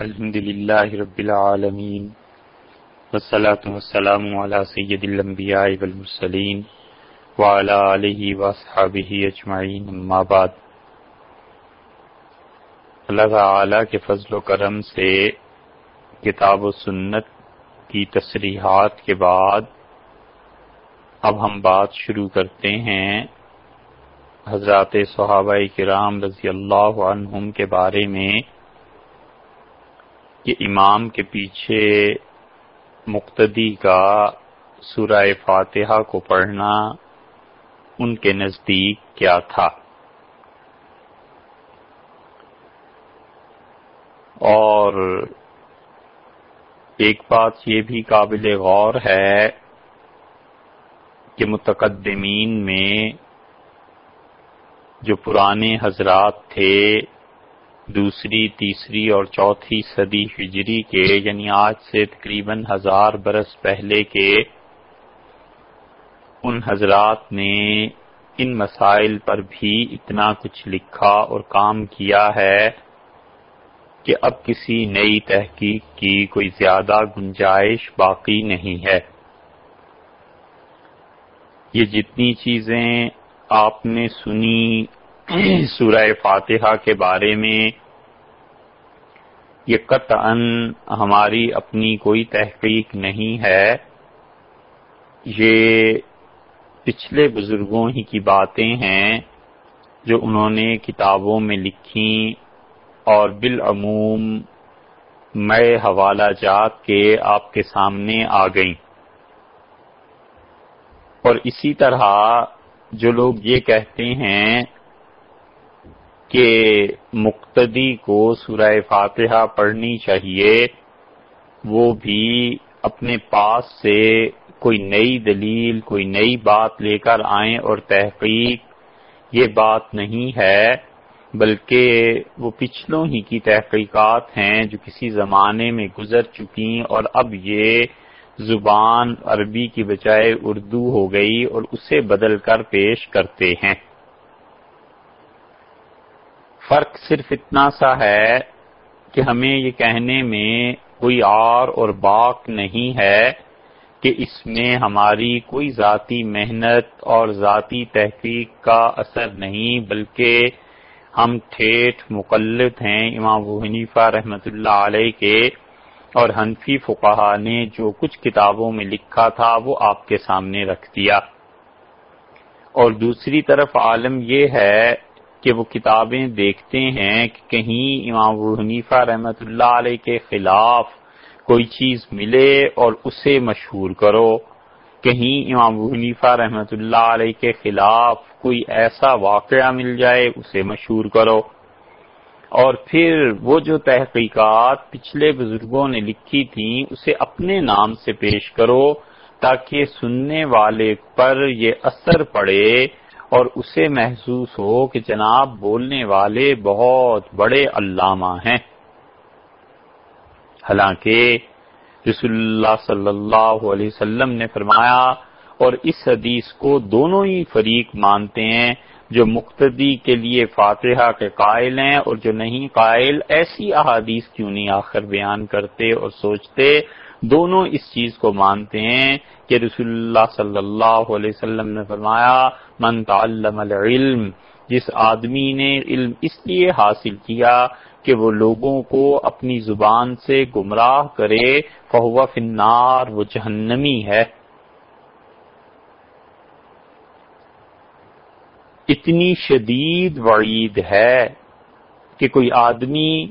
الحمد لله رب العالمين والصلاة والسلام على سيد الأنبياء والمرسلين وعلى آله وأصحابه أجمعين، أما بعد. اللہ تعالی کے فضل و کرم سے کتاب و سنت کی تصریحات کے بعد اب ہم بات شروع کرتے ہیں حضرات صحابہ کرام رضی اللہ عنہم کے بارے میں کہ امام کے پیچھے مقتدی کا سورہ فاتحہ کو پڑھنا ان کے نزدیک کیا تھا۔ اور ایک بات یہ بھی قابل غور ہے کہ متقدمین میں جو پرانے حضرات تھے دوسری، تیسری اور چوتھی صدی ہجری کے یعنی آج سے تقریباً ہزار برس پہلے کے، ان حضرات نے ان مسائل پر بھی اتنا کچھ لکھا اور کام کیا ہے کہ اب کسی نئی تحقیق کی کوئی زیادہ گنجائش باقی نہیں ہے۔ یہ جتنی چیزیں آپ نے سنی سورہ فاتحہ کے بارے میں یہ قطعا ہماری اپنی کوئی تحقیق نہیں ہے۔ یہ پچھلے بزرگوں ہی کی باتیں ہیں جو انہوں نے کتابوں میں لکھی اور بالعموم میں حوالہ جات کے آپ کے سامنے آ گئیں۔ اور اسی طرح جو لوگ یہ کہتے ہیں کہ مقتدی کو سورہ فاتحہ پڑھنی چاہیے، وہ بھی اپنے پاس سے کوئی نئی دلیل، کوئی نئی بات لے کر آئیں اور تحقیق، یہ بات نہیں ہے، بلکہ وہ پچھلوں ہی کی تحقیقات ہیں جو کسی زمانے میں گزر چکی اور اب یہ زبان عربی کی بجائے اردو ہو گئی اور اسے بدل کر پیش کرتے ہیں۔ فرق صرف اتنا سا ہے کہ ہمیں یہ کہنے میں کوئی آر اور باق نہیں ہے کہ اس میں ہماری کوئی ذاتی محنت اور ذاتی تحقیق کا اثر نہیں، بلکہ ہم ٹھیٹ مقلد ہیں۔ امام ابو حنیفہ رحمۃ اللہ علیہ کے اور حنفی فقہ نے جو کچھ کتابوں میں لکھا تھا وہ آپ کے سامنے رکھ دیا۔ اور دوسری طرف عالم یہ ہے کہ وہ کتابیں دیکھتے ہیں کہ کہیں امام ابو حنیفہ رحمۃ اللہ علیہ کے خلاف کوئی چیز ملے اور اسے مشہور کرو۔ کہیں امام ابو حنیفہ رحمۃ اللہ علیہ کے خلاف کوئی ایسا واقعہ مل جائے، اسے مشہور کرو۔ اور پھر وہ جو تحقیقات پچھلے بزرگوں نے لکھی تھیں، اسے اپنے نام سے پیش کرو تاکہ سننے والے پر یہ اثر پڑے۔ اور اسے محسوس ہو کہ جناب بولنے والے بہت بڑے علامہ ہیں۔ حالانکہ رسول اللہ صلی اللہ علیہ وسلم نے فرمایا، اور اس حدیث کو دونوں ہی فریق مانتے ہیں، جو مقتدی کے لیے فاتحہ کے قائل ہیں اور جو نہیں قائل، ایسی احادیث کیوں نہیں آخر بیان کرتے اور سوچتے دونوں اس چیز کو مانتے ہیں کہ رسول اللہ صلی اللہ علیہ وسلم نے فرمایا، من تعلم العلم جس آدمی نے علم اس لیے حاصل کیا کہ وہ لوگوں کو اپنی زبان سے گمراہ کرے، فہو فنار وہ جہنمی ہے۔ اتنی شدید وعید ہے کہ کوئی آدمی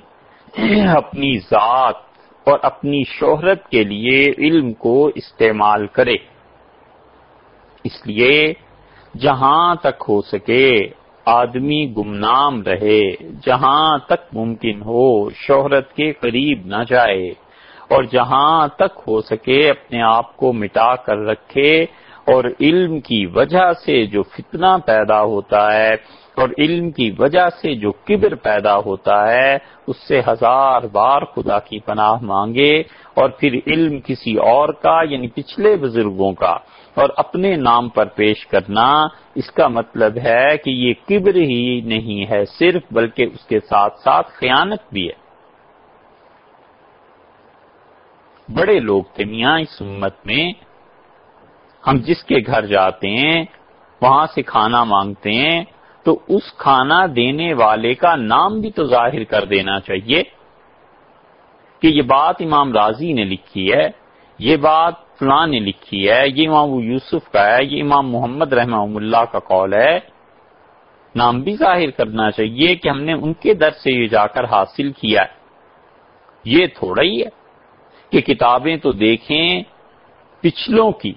اپنی ذات اور اپنی شہرت کے لیے علم کو استعمال کرے۔ اس لیے جہاں تک ہو سکے آدمی گمنام رہے، جہاں تک ممکن ہو شہرت کے قریب نہ جائے، اور جہاں تک ہو سکے اپنے آپ کو مٹا کر رکھے، اور علم کی وجہ سے جو فتنہ پیدا ہوتا ہے اور علم کی وجہ سے جو کبر پیدا ہوتا ہے، اس سے ہزار بار خدا کی پناہ مانگے اور پھر علم کسی اور کا یعنی پچھلے بزرگوں کا۔ اور اپنے نام پر پیش کرنا، اس کا مطلب ہے کہ یہ کبر ہی نہیں ہے صرف، بلکہ اس کے ساتھ ساتھ خیانت بھی ہے۔ بڑے لوگ تھے میاں اس امت میں۔ ہم جس کے گھر جاتے ہیں، وہاں سے کھانا مانگتے ہیں۔ تو اس کھانا دینے والے کا نام بھی تو ظاہر کر دینا چاہیے کہ یہ بات امام راضی نے لکھی ہے، یہ بات فلاں نے لکھی ہے، یہ امام یوسف کا ہے، یہ امام محمد رحمہ اللہ کا قول ہے۔ نام بھی ظاہر کرنا چاہیے کہ ہم نے ان کے در سے یہ جا کر حاصل کیا ہے۔ یہ تھوڑا ہی ہے کہ کتابیں تو دیکھیں پچھلوں کی۔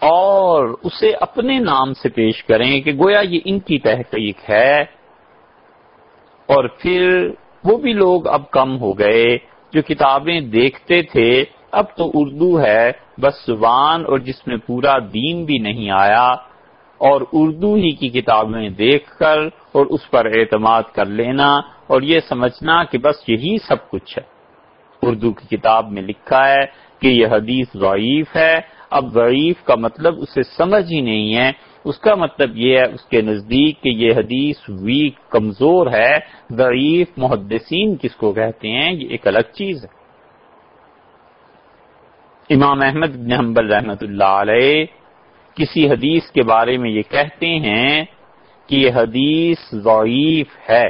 اور اسے اپنے نام سے پیش کریں کہ گویا یہ ان کی تحقیق ہے۔ اور پھر وہ بھی لوگ اب کم ہو گئے جو کتابیں دیکھتے تھے۔ اب تو اردو ہے، بس زبان اور جس میں پورا دین بھی نہیں آیا۔ اور اردو ہی کی کتابیں دیکھ کر اور اس پر اعتماد کر لینا اور یہ سمجھنا کہ بس یہی سب کچھ ہے۔ اردو کی کتاب میں لکھا ہے کہ یہ حدیث ضعیف ہے۔ اب ضعیف کا مطلب اسے سمجھ ہی نہیں ہے۔ اس کا مطلب یہ ہے، اس کے نزدیک کہ یہ حدیث ویک کمزور ہے۔ ضعیف محدثین کس کو کہتے ہیں؟ یہ ایک الگ چیز ہے۔ امام احمد بن حنبل رحمت اللہ علیہ کسی حدیث کے بارے میں یہ کہتے ہیں کہ یہ حدیث ضعیف ہے،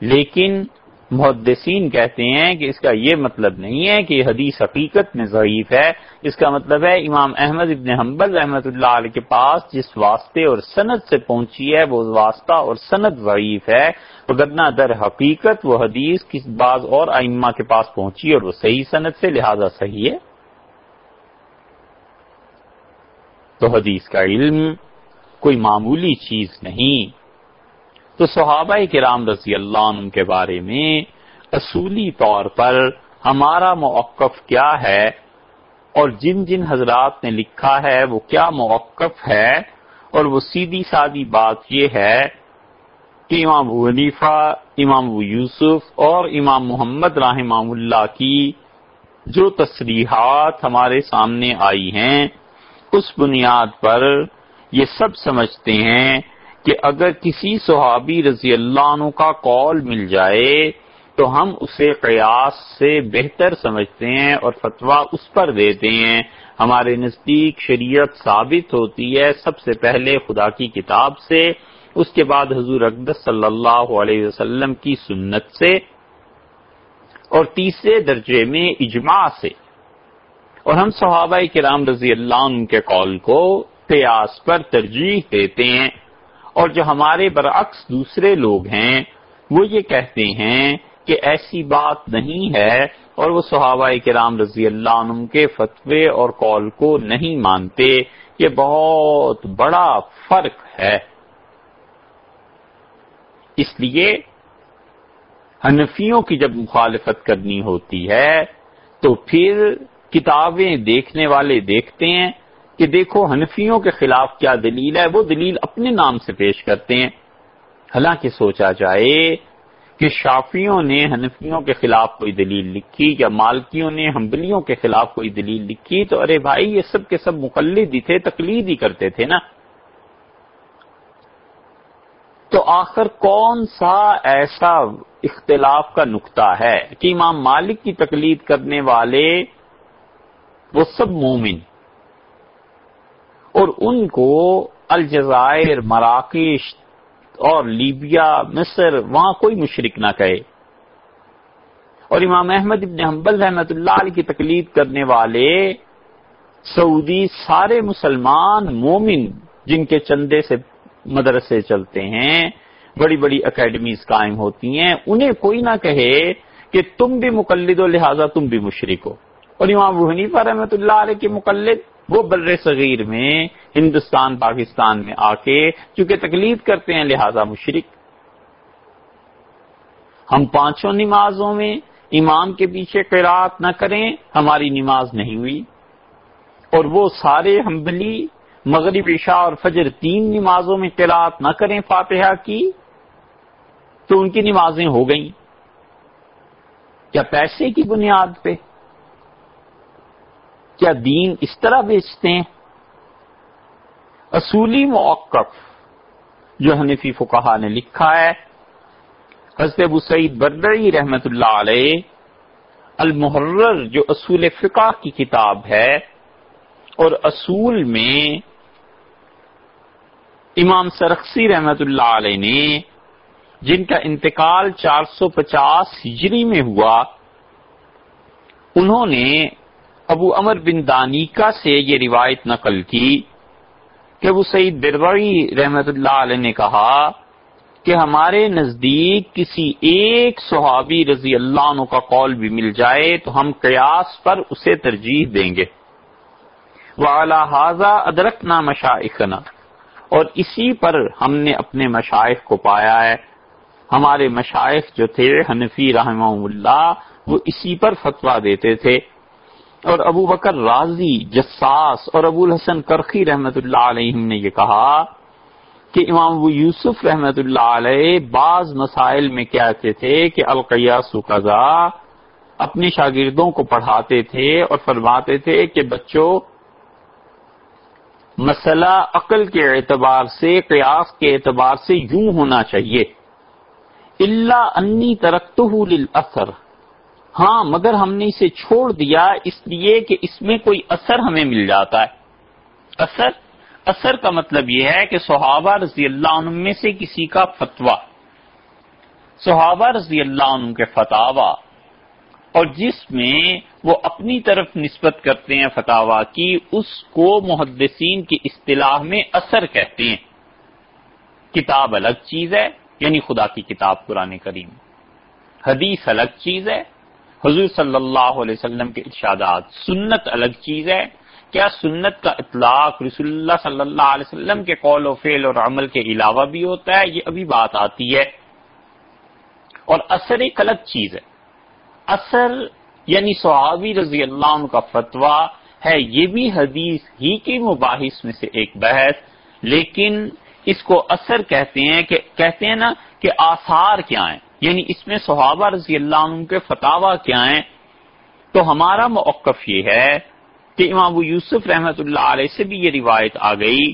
لیکن محدثین کہتے ہیں کہ اس کا یہ مطلب نہیں ہے کہ یہ حدیث حقیقت میں ضعیف ہے۔ اس کا مطلب ہے امام احمد ابن حنبل رحمۃ اللہ علیہ کے پاس جس واسطے اور سند سے پہنچی ہے، وہ واسطہ اور سند ضعیف ہے۔ گدنا در حقیقت وہ حدیث کس بعض اور ائمہ کے پاس پہنچی اور وہ صحیح سند سے، لہذا صحیح ہے۔ تو حدیث کا علم کوئی معمولی چیز نہیں۔ تو صحابہ کرام رضی اللہ عنہ کے بارے میں اصولی طور پر ہمارا موقف کیا ہے اور جن جن حضرات نے لکھا ہے وہ کیا موقف ہے اور وہ سیدھی سادی بات یہ ہے کہ امام حنیفہ، امام یوسف اور امام محمد رحمہ اللہ کی جو تصریحات ہمارے سامنے آئی ہیں، اس بنیاد پر یہ سب سمجھتے ہیں کہ اگر کسی صحابی رضی اللہ عنہ کا قول مل جائے تو ہم اسے قیاس سے بہتر سمجھتے ہیں اور فتویٰ اس پر دیتے ہیں۔ ہمارے نزدیک شریعت ثابت ہوتی ہے سب سے پہلے خدا کی کتاب سے، اس کے بعد حضور اقدس صلی اللہ علیہ وسلم کی سنت سے، اور تیسرے درجے میں اجماع سے۔ اور ہم صحابہ کرام رضی اللہ عنہ کے قول کو قیاس پر ترجیح دیتے ہیں۔ اور جو ہمارے برعکس دوسرے لوگ ہیں، وہ یہ کہتے ہیں کہ ایسی بات نہیں ہے اور وہ صحابہ کرام رضی اللہ عنہ کے فتوے اور قول کو نہیں مانتے۔ یہ بہت بڑا فرق ہے۔ اس لیے حنفیوں کی جب مخالفت کرنی ہوتی ہے تو پھر کتابیں دیکھنے والے دیکھتے ہیں۔ کہ دیکھو حنفیوں کے خلاف کیا دلیل ہے، وہ دلیل اپنے نام سے پیش کرتے ہیں۔ حالانکہ سوچا جائے کہ شافیوں نے حنفیوں کے خلاف کوئی دلیل لکھی یا مالکیوں نے ہمبلیوں کے خلاف کوئی دلیل لکھی تو ارے بھائی، یہ سب کے سب مقلد ہی تھے، تقلید ہی کرتے تھے نا۔ تو آخر کون سا ایسا اختلاف کا نقطہ ہے کہ امام مالک کی تقلید کرنے والے وہ سب مومن اور ان کو الجزائر، مراکش اور لیبیا، مصر، وہاں کوئی مشرق نہ کہے۔ اور امام احمد ابن حنبل رحمت اللہ علیہ کی تقلید کرنے والے سعودی سارے مسلمان مومن جن کے چندے سے مدرسے چلتے ہیں، بڑی بڑی اکیڈمیز قائم ہوتی ہیں، انہیں کوئی نہ کہے کہ تم بھی مقلد ہو، لہذا تم بھی مشرق ہو۔ اور امام حنیفہ رحمت اللہ علیہ کے مقلد وہ بر صغیر میں، ہندوستان، پاکستان میں آ کے چونکہ تکلیف کرتے ہیں، لہذا مشرق ہم پانچوں نمازوں میں امام کے پیچھے قرات نہ کریں، ہماری نماز نہیں ہوئی۔ اور وہ سارے ہمبلی مغرب عشاء اور فجر تین نمازوں میں قرات نہ کریں فاتحہ کی، تو ان کی نمازیں ہو گئیں۔ کیا پیسے کی بنیاد پہ؟ کیا دین اس طرح بیچتے ہیں؟ اصولی موقف جو حنفی فقہ نے لکھا ہے، حضرت ابو سعید بردری رحمت اللہ علیہ، المحرر جو اصول فقہ کی کتاب ہے، اور اصول میں امام سرخسی رحمت اللہ علیہ نے، جن کا انتقال چار سو پچاس ہجری میں ہوا، انہوں نے ابو امر بن دانیکا سے یہ روایت نقل کی کہ ابو سعید بربری رحمت اللہ علیہ نے کہا کہ ہمارے نزدیک کسی ایک صحابی رضی اللہ عنہ کا قول بھی مل جائے تو ہم قیاس پر اسے ترجیح دیں گے۔ وہ حاضہ ادرک نا مشائقنا اور اسی پر ہم نے اپنے مشائق کو پایا ہے۔ ہمارے مشائق جو تھے، حنفی رحمہ اللہ، وہ اسی پر فتوا دیتے تھے۔ اور ابو بکر راضی، جساس اور ابو الحسن کرخی رحمت اللہ علیہ نے یہ کہا کہ امام ابو یوسف رحمت اللہ علیہ بعض مسائل میں کہتے تھے کہ القیاس قضا اپنے شاگردوں کو پڑھاتے تھے اور فرماتے تھے کہ بچوں، مسئلہ عقل کے اعتبار سے، قیاس کے اعتبار سے یوں ہونا چاہیے۔ اللہ انی ترقت اثر ہاں مگر ہم نے اسے چھوڑ دیا، اس لیے کہ اس میں کوئی اثر ہمیں مل جاتا ہے۔ اثر؟ اثر کا مطلب یہ ہے کہ صحابہ رضی اللہ عنہ میں سے کسی کا فتویٰ۔ صحابہ رضی اللہ عنہ کے فتوا اور جس میں وہ اپنی طرف نسبت کرتے ہیں فتوا کی، اس کو محدثین کی اصطلاح میں اثر کہتے ہیں۔ کتاب الگ چیز ہے یعنی خدا کی کتاب قرآن کریم۔ حدیث الگ چیز ہے حضور صلی اللہ علیہ وسلم کے ارشادات۔ سنت الگ چیز ہے۔ کیا سنت کا اطلاق رسول اللہ صلی اللہ علیہ وسلم کے قول و فعل اور عمل کے علاوہ بھی ہوتا ہے؟ یہ ابھی بات آتی ہے۔ اور اثر ایک الگ چیز ہے۔ اثر یعنی صحابی رضی اللہ عنہ کا فتویٰ ہے۔ یہ بھی حدیث ہی کی مباحث میں سے ایک بحث۔ لیکن اس کو اثر کہتے ہیں کہ کہتے ہیں نا کہ آثار کیا ہیں۔ یعنی اس میں صحابہ رضی اللہ عنہ کے فتوا کیا ہیں؟ تو ہمارا موقف یہ ہے کہ امام ابو یوسف رحمت اللہ علیہ سے بھی یہ روایت آ گئی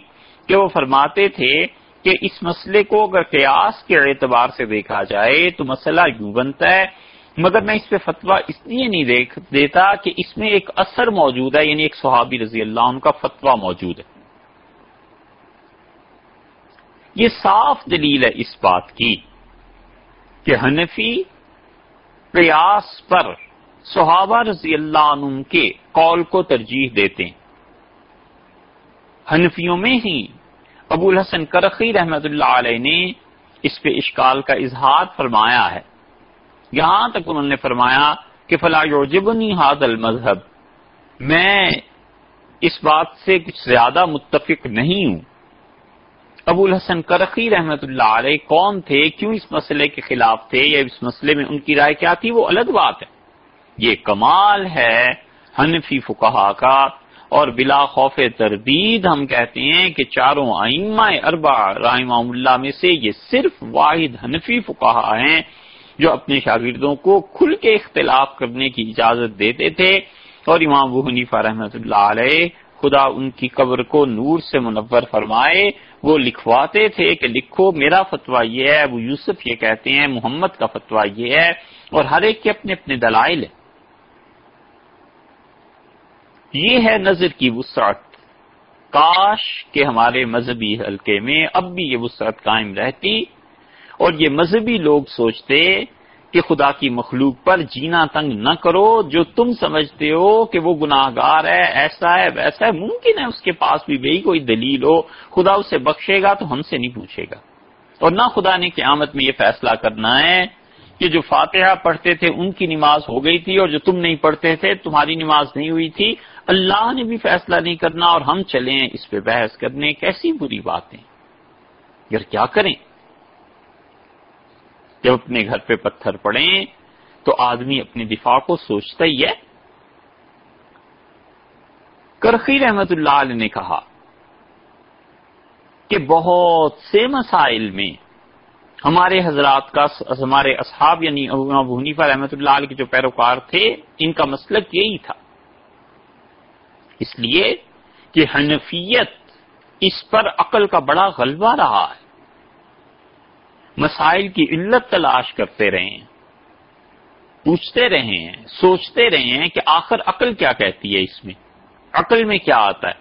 کہ وہ فرماتے تھے کہ اس مسئلے کو اگر قیاس کے اعتبار سے دیکھا جائے تو مسئلہ یوں بنتا ہے، مگر میں اس پہ فتویٰ اس لیے نہیں دیکھ دیتا کہ اس میں ایک اثر موجود ہے یعنی ایک صحابی رضی اللہ عنہ کا فتویٰ موجود ہے۔ یہ صاف دلیل ہے اس بات کی۔ کہ حنفی قیاس پر صحابہ رضی اللہ عنہ کے قول کو ترجیح دیتے ہیں۔ حنفیوں میں ہی ابو الحسن کرخی رحمت اللہ علیہ نے اس پہ اشکال کا اظہار فرمایا ہے۔ یہاں تک انہوں نے فرمایا کہ فلاں یوجبنی حاد المذہب۔ میں اس بات سے کچھ زیادہ متفق نہیں ہوں۔ ابو الحسن کرخی رحمت اللہ علیہ کون تھے، کیوں اس مسئلے کے خلاف تھے یا اس مسئلے میں ان کی رائے کیا تھی؟ وہ الگ بات ہے۔ یہ کمال ہے حنفی فکہ کا اور بلا خوف تردید ہم کہتے ہیں کہ چاروں آئمہ اربا رحمہ اللہ میں سے یہ صرف واحد حنفی فکہ ہیں جو اپنے شاگردوں کو کھل کے اختلاف کرنے کی اجازت دیتے تھے۔ اور امام ابو حنیفہ رحمۃ اللہ علیہ خدا ان کی قبر کو نور سے منور فرمائے۔ وہ لکھواتے تھے کہ لکھو، میرا فتویٰ یہ ہے، ابو یوسف یہ کہتے ہیں، محمد کا فتویٰ یہ ہے اور ہر ایک کے اپنے اپنے دلائل ہیں۔ یہ ہے نظر کی وسعت۔ کاش کہ ہمارے مذہبی حلقے میں اب بھی یہ وسعت قائم رہتی اور یہ مذہبی لوگ سوچتے کہ خدا کی مخلوق پر جینا تنگ نہ کرو، جو تم سمجھتے ہو کہ وہ گناہ گار ہے، ایسا ہے، ویسا ہے، ممکن ہے اس کے پاس بھی بھائی کوئی دلیل ہو، خدا اسے بخشے گا تو ہم سے نہیں پوچھے گا۔ اور نہ خدا نے قیامت میں یہ فیصلہ کرنا ہے کہ جو فاتحہ پڑھتے تھے ان کی نماز ہو گئی تھی اور جو تم نہیں پڑھتے تھے، تمہاری نماز نہیں ہوئی تھی۔ اللہ نے بھی فیصلہ نہیں کرنا اور ہم چلیں اس پہ بحث کرنے۔ کیسی بری باتیں۔ یار کیا کریں؟ جب اپنے گھر پہ پتھر پڑیں تو آدمی اپنے دفاع کو سوچتا ہی ہے۔ کرخی رحمت اللہ علیہ نے کہا کہ بہت سے مسائل میں ہمارے حضرات کا ہمارے اصحاب یعنی ابو حنیفہ رحمت اللہ علیہ کے جو پیروکار تھے، ان کا مسلک یہی تھا۔ اس لیے کہ حنفیت اس پر عقل کا بڑا غلبہ رہا ہے۔ مسائل کی علت تلاش کرتے رہے ہیں پوچھتے رہے ہیں سوچتے رہے ہیں کہ آخر عقل کیا کہتی ہے اس میں، عقل میں کیا آتا ہے۔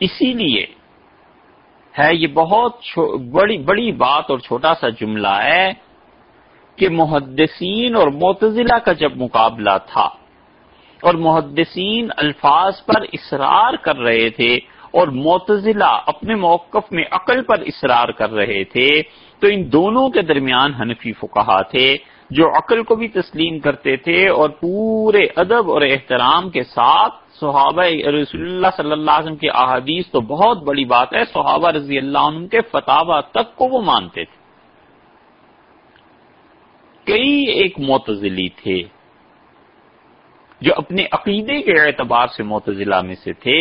اسی لیے ہے یہ بہت بڑی بڑی بات اور چھوٹا سا جملہ ہے کہ محدثین اور معتزلہ کا جب مقابلہ تھا اور محدثین الفاظ پر اصرار کر رہے تھے اور معتزلہ اپنے موقف میں عقل پر اصرار کر رہے تھے، تو ان دونوں کے درمیان حنفی فکہ تھے جو عقل کو بھی تسلیم کرتے تھے اور پورے ادب اور احترام کے ساتھ صحابہ رسول اللہ صلی اللہ علیہ وسلم کی احادیث تو بہت بڑی بات ہے، صحابہ رضی اللہ عنہ کے فتح تک کو وہ مانتے تھے۔ کئی ایک معتزلی تھے جو اپنے عقیدے کے اعتبار سے معتزلہ میں سے تھے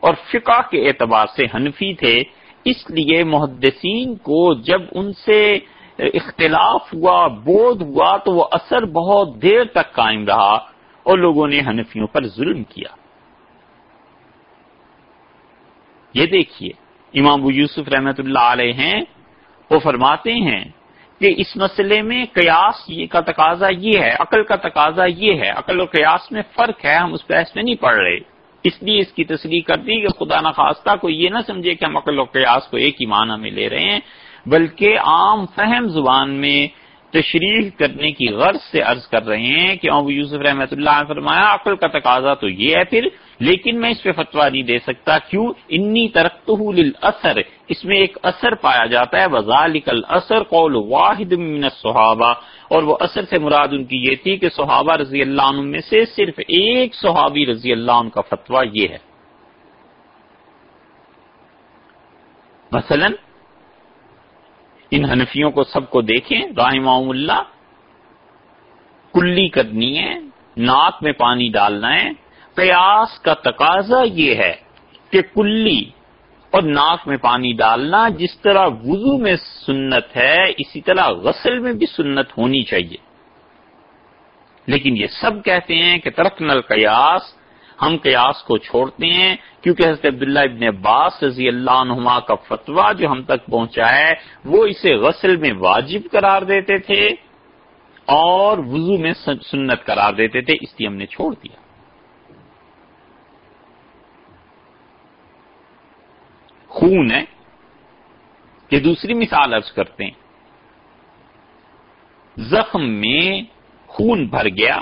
اور فقہ کے اعتبار سے حنفی تھے، اس لیے محدثین کو جب ان سے اختلاف ہوا، بودھ ہوا، تو وہ اثر بہت دیر تک قائم رہا اور لوگوں نے حنفیوں پر ظلم کیا۔ یہ دیکھیے، امام ابو یوسف رحمت اللہ علیہ ہیں، وہ فرماتے ہیں کہ اس مسئلے میں قیاس کا تقاضا یہ ہے، عقل کا تقاضا یہ ہے، عقل اور قیاس میں فرق ہے، ہم اس بحث میں نہیں پڑھ رہے۔ اس لیے اس کی تصریح کر دی کہ خدا نخواستہ کو یہ نہ سمجھے کہ ہم عقل و قیاس کو ایک ہی معنی میں لے رہے ہیں، بلکہ عام فہم زبان میں تشریح کرنے کی غرض سے عرض کر رہے ہیں کہ ابو یوسف رحمۃ اللہ نے فرمایا، عقل کا تقاضا تو یہ ہے پھر لیکن میں اس پہ فتوا نہیں دے سکتا کیوں؟ انی ترقت اثر اس میں ایک اثر پایا جاتا ہے وزالک اثر قول واحد من الصحابہ، اور وہ اثر سے مراد ان کی یہ تھی کہ صحابہ رضی اللہ عنہ میں سے صرف ایک صحابی رضی اللہ عنہ کا فتوا یہ ہے۔ مثلا، ان حنفیوں کو سب کو دیکھیں رحمہ اللہ، کلی کرنی ہے ناک میں پانی ڈالنا ہے قیاس کا تقاضا یہ ہے کہ کلی اور ناک میں پانی ڈالنا جس طرح وضو میں سنت ہے، اسی طرح غسل میں بھی سنت ہونی چاہیے۔ لیکن یہ سب کہتے ہیں کہ ترک نل قیاس ہم قیاس کو چھوڑتے ہیں، کیونکہ حضرت عبداللہ ابن عباس رضی اللہ عنہما کا فتویٰ جو ہم تک پہنچا ہے، وہ اسے غسل میں واجب قرار دیتے تھے اور وضو میں سنت قرار دیتے تھے، اس لیے ہم نے چھوڑ دیا۔ خون ہے، یہ دوسری مثال ارض کرتے ہیں۔ زخم میں خون بھر گیا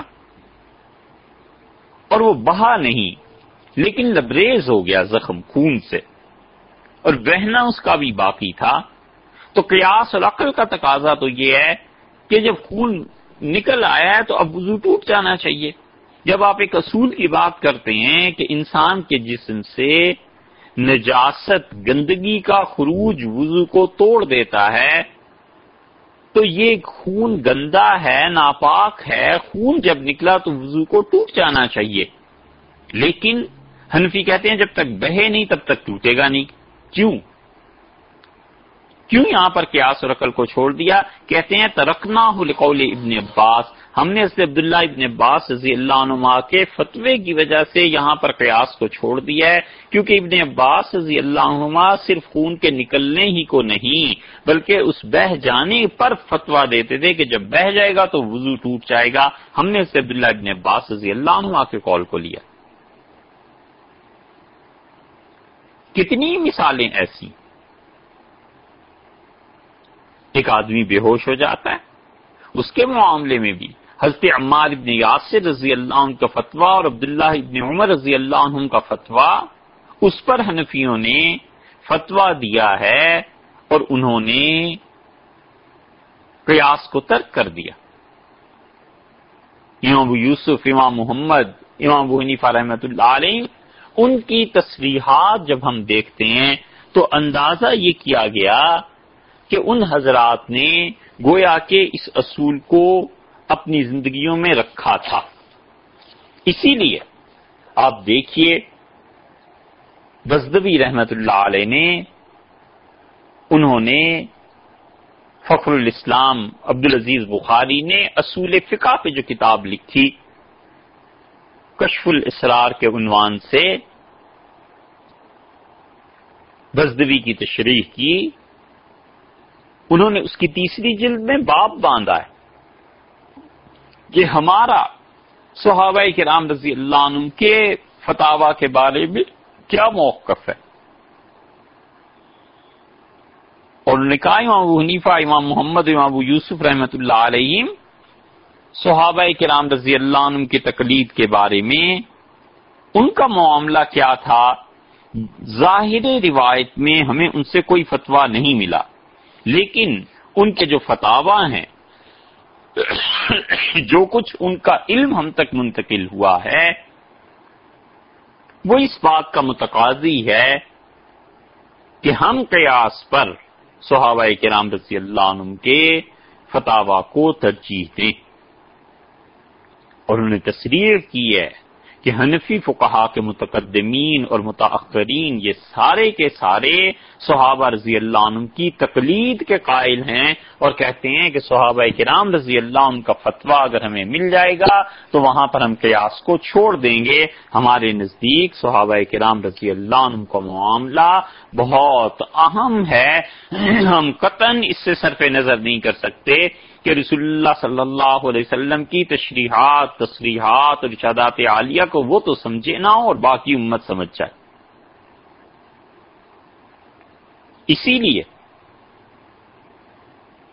اور وہ بہا نہیں، لیکن لبریز ہو گیا زخم خون سے۔ اور بہنا اس کا بھی باقی تھا۔ تو قیاس اور عقل کا تقاضا تو یہ ہے کہ جب خون نکل آیا ہے تو اب وضو ٹوٹ جانا چاہیے۔ جب آپ ایک اصول کی بات کرتے ہیں کہ انسان کے جسم سے نجاست گندگی کا خروج وضو کو توڑ دیتا ہے۔ تو یہ خون گندا ہے، ناپاک ہے۔ خون جب نکلا تو وضو کو ٹوٹ جانا چاہیے۔ لیکن حنفی کہتے ہیں جب تک بہے نہیں تب تک ٹوٹے گا نہیں۔ کیوں؟ کیوں یہاں پر قیاس اور عقل کو چھوڑ دیا؟ کہتے ہیں ترکنا لقول ابن عباس۔ ہم نے اسے عبداللہ ابن عباس رضی اللہ عنہ کے فتوے کی وجہ سے یہاں پر قیاس کو چھوڑ دیا ہے، کیونکہ ابن عباس رضی اللہ عنہ صرف خون کے نکلنے ہی کو نہیں، بلکہ اس بہ جانے پر فتوا دیتے تھے کہ جب بہ جائے گا تو وضو ٹوٹ جائے گا۔ ہم نے اسے عبداللہ ابن عباس رضی اللہ عنہ کے کال کو لیا۔ کتنی مثالیں ایسی۔ ایک آدمی بے ہوش ہو جاتا ہے، اس کے معاملے میں بھی۔ حضرت عمار ابن یاسر رضی اللہ عنہ کا فتویٰ اور عبداللہ ابن عمر رضی اللہ عنہ کا فتویٰ، اس پر حنفیوں نے فتویٰ دیا ہے اور انہوں نے قیاس کو ترک کر دیا۔ امام ابو یوسف، امام محمد، امام ابو حنیفہ رحمۃ اللہ علیہ، ان کی تصریحات جب ہم دیکھتے ہیں تو اندازہ یہ کیا گیا کہ ان حضرات نے گویا کے اس اصول کو اپنی زندگیوں میں رکھا تھا۔ اسی لیے آپ دیکھیے، بزدوی رحمت اللہ علیہ نے، انہوں نے فخر الاسلام عبد العزیز بخاری نے اصول فقہ پہ جو کتاب لکھی، کشف الاسرار کے عنوان سے بزدوی کی تشریح کی۔ انہوں نے اس کی تیسری جلد میں باپ باندھا ہے۔ کہ ہمارا صحابہ کرام رضی اللہ عنہ کے فتوا کے بارے میں کیا موقف ہے؟ اور نے کہا امام ابو حنیفہ، امام محمد امام ابو یوسف رحمۃ اللہ علیہ صحابہ کرام رضی اللہ عنہ کی تقلید کے بارے میں ان کا معاملہ کیا تھا؟ ظاہر روایت میں ہمیں ان سے کوئی فتوا نہیں ملا، لیکن ان کے جو فتوا ہیں جو کچھ ان کا علم ہم تک منتقل ہوا ہے، وہ اس بات کا متقاضی ہے کہ ہم قیاس پر صحابہ کرام رضی اللہ عنہ کے فتح کو ترجیح دیں۔ اور انہوں نے تصریح کی ہے کہ حنفی فقہا کے متقدمین اور متاثرین یہ سارے کے سارے صحابہ رضی اللہ عنہ کی تقلید کے قائل ہیں اور کہتے ہیں کہ صحابہ کرام رضی اللہ عنہ کا فتویٰ اگر ہمیں مل جائے گا تو وہاں پر ہم قیاس کو چھوڑ دیں گے۔ ہمارے نزدیک صحابہ کرام رضی اللہ عنہ کا معاملہ بہت اہم ہے۔ ہم قطن اس سے صرف نظر نہیں کر سکتے۔ کہ رسول اللہ صلی اللہ علیہ وسلم کی تشریحات، تصریحات اور ارشادات عالیہ کو وہ تو سمجھے نہ اور باقی امت سمجھ جائے۔ اسی لیے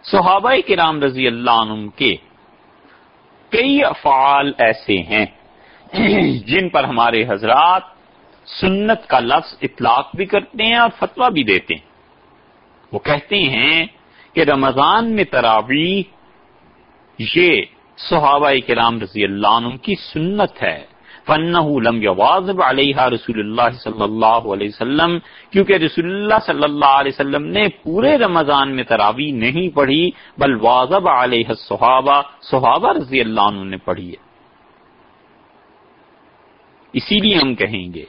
صحابہ کرام رضی اللہ عنہ کے کئی افعال ایسے ہیں جن پر ہمارے حضرات سنت کا لفظ اطلاق بھی کرتے ہیں اور فتویٰ بھی دیتے ہیں۔ وہ کہتے ہیں کہ رمضان میں تراویح یہ صحابہ کرام رضی اللہ عنہ کی سنت ہے۔ فن لم واضب علیہ رسول اللہ صلی اللہ علیہ وسلم، کیونکہ رسول اللہ صلی اللہ علیہ وسلم نے پورے رمضان میں تراوی نہیں پڑھی، بل واضب علیہ صحابہ صحابہ رضی اللہ عنہ نے پڑھی ہے۔ اسی لیے ہم کہیں گے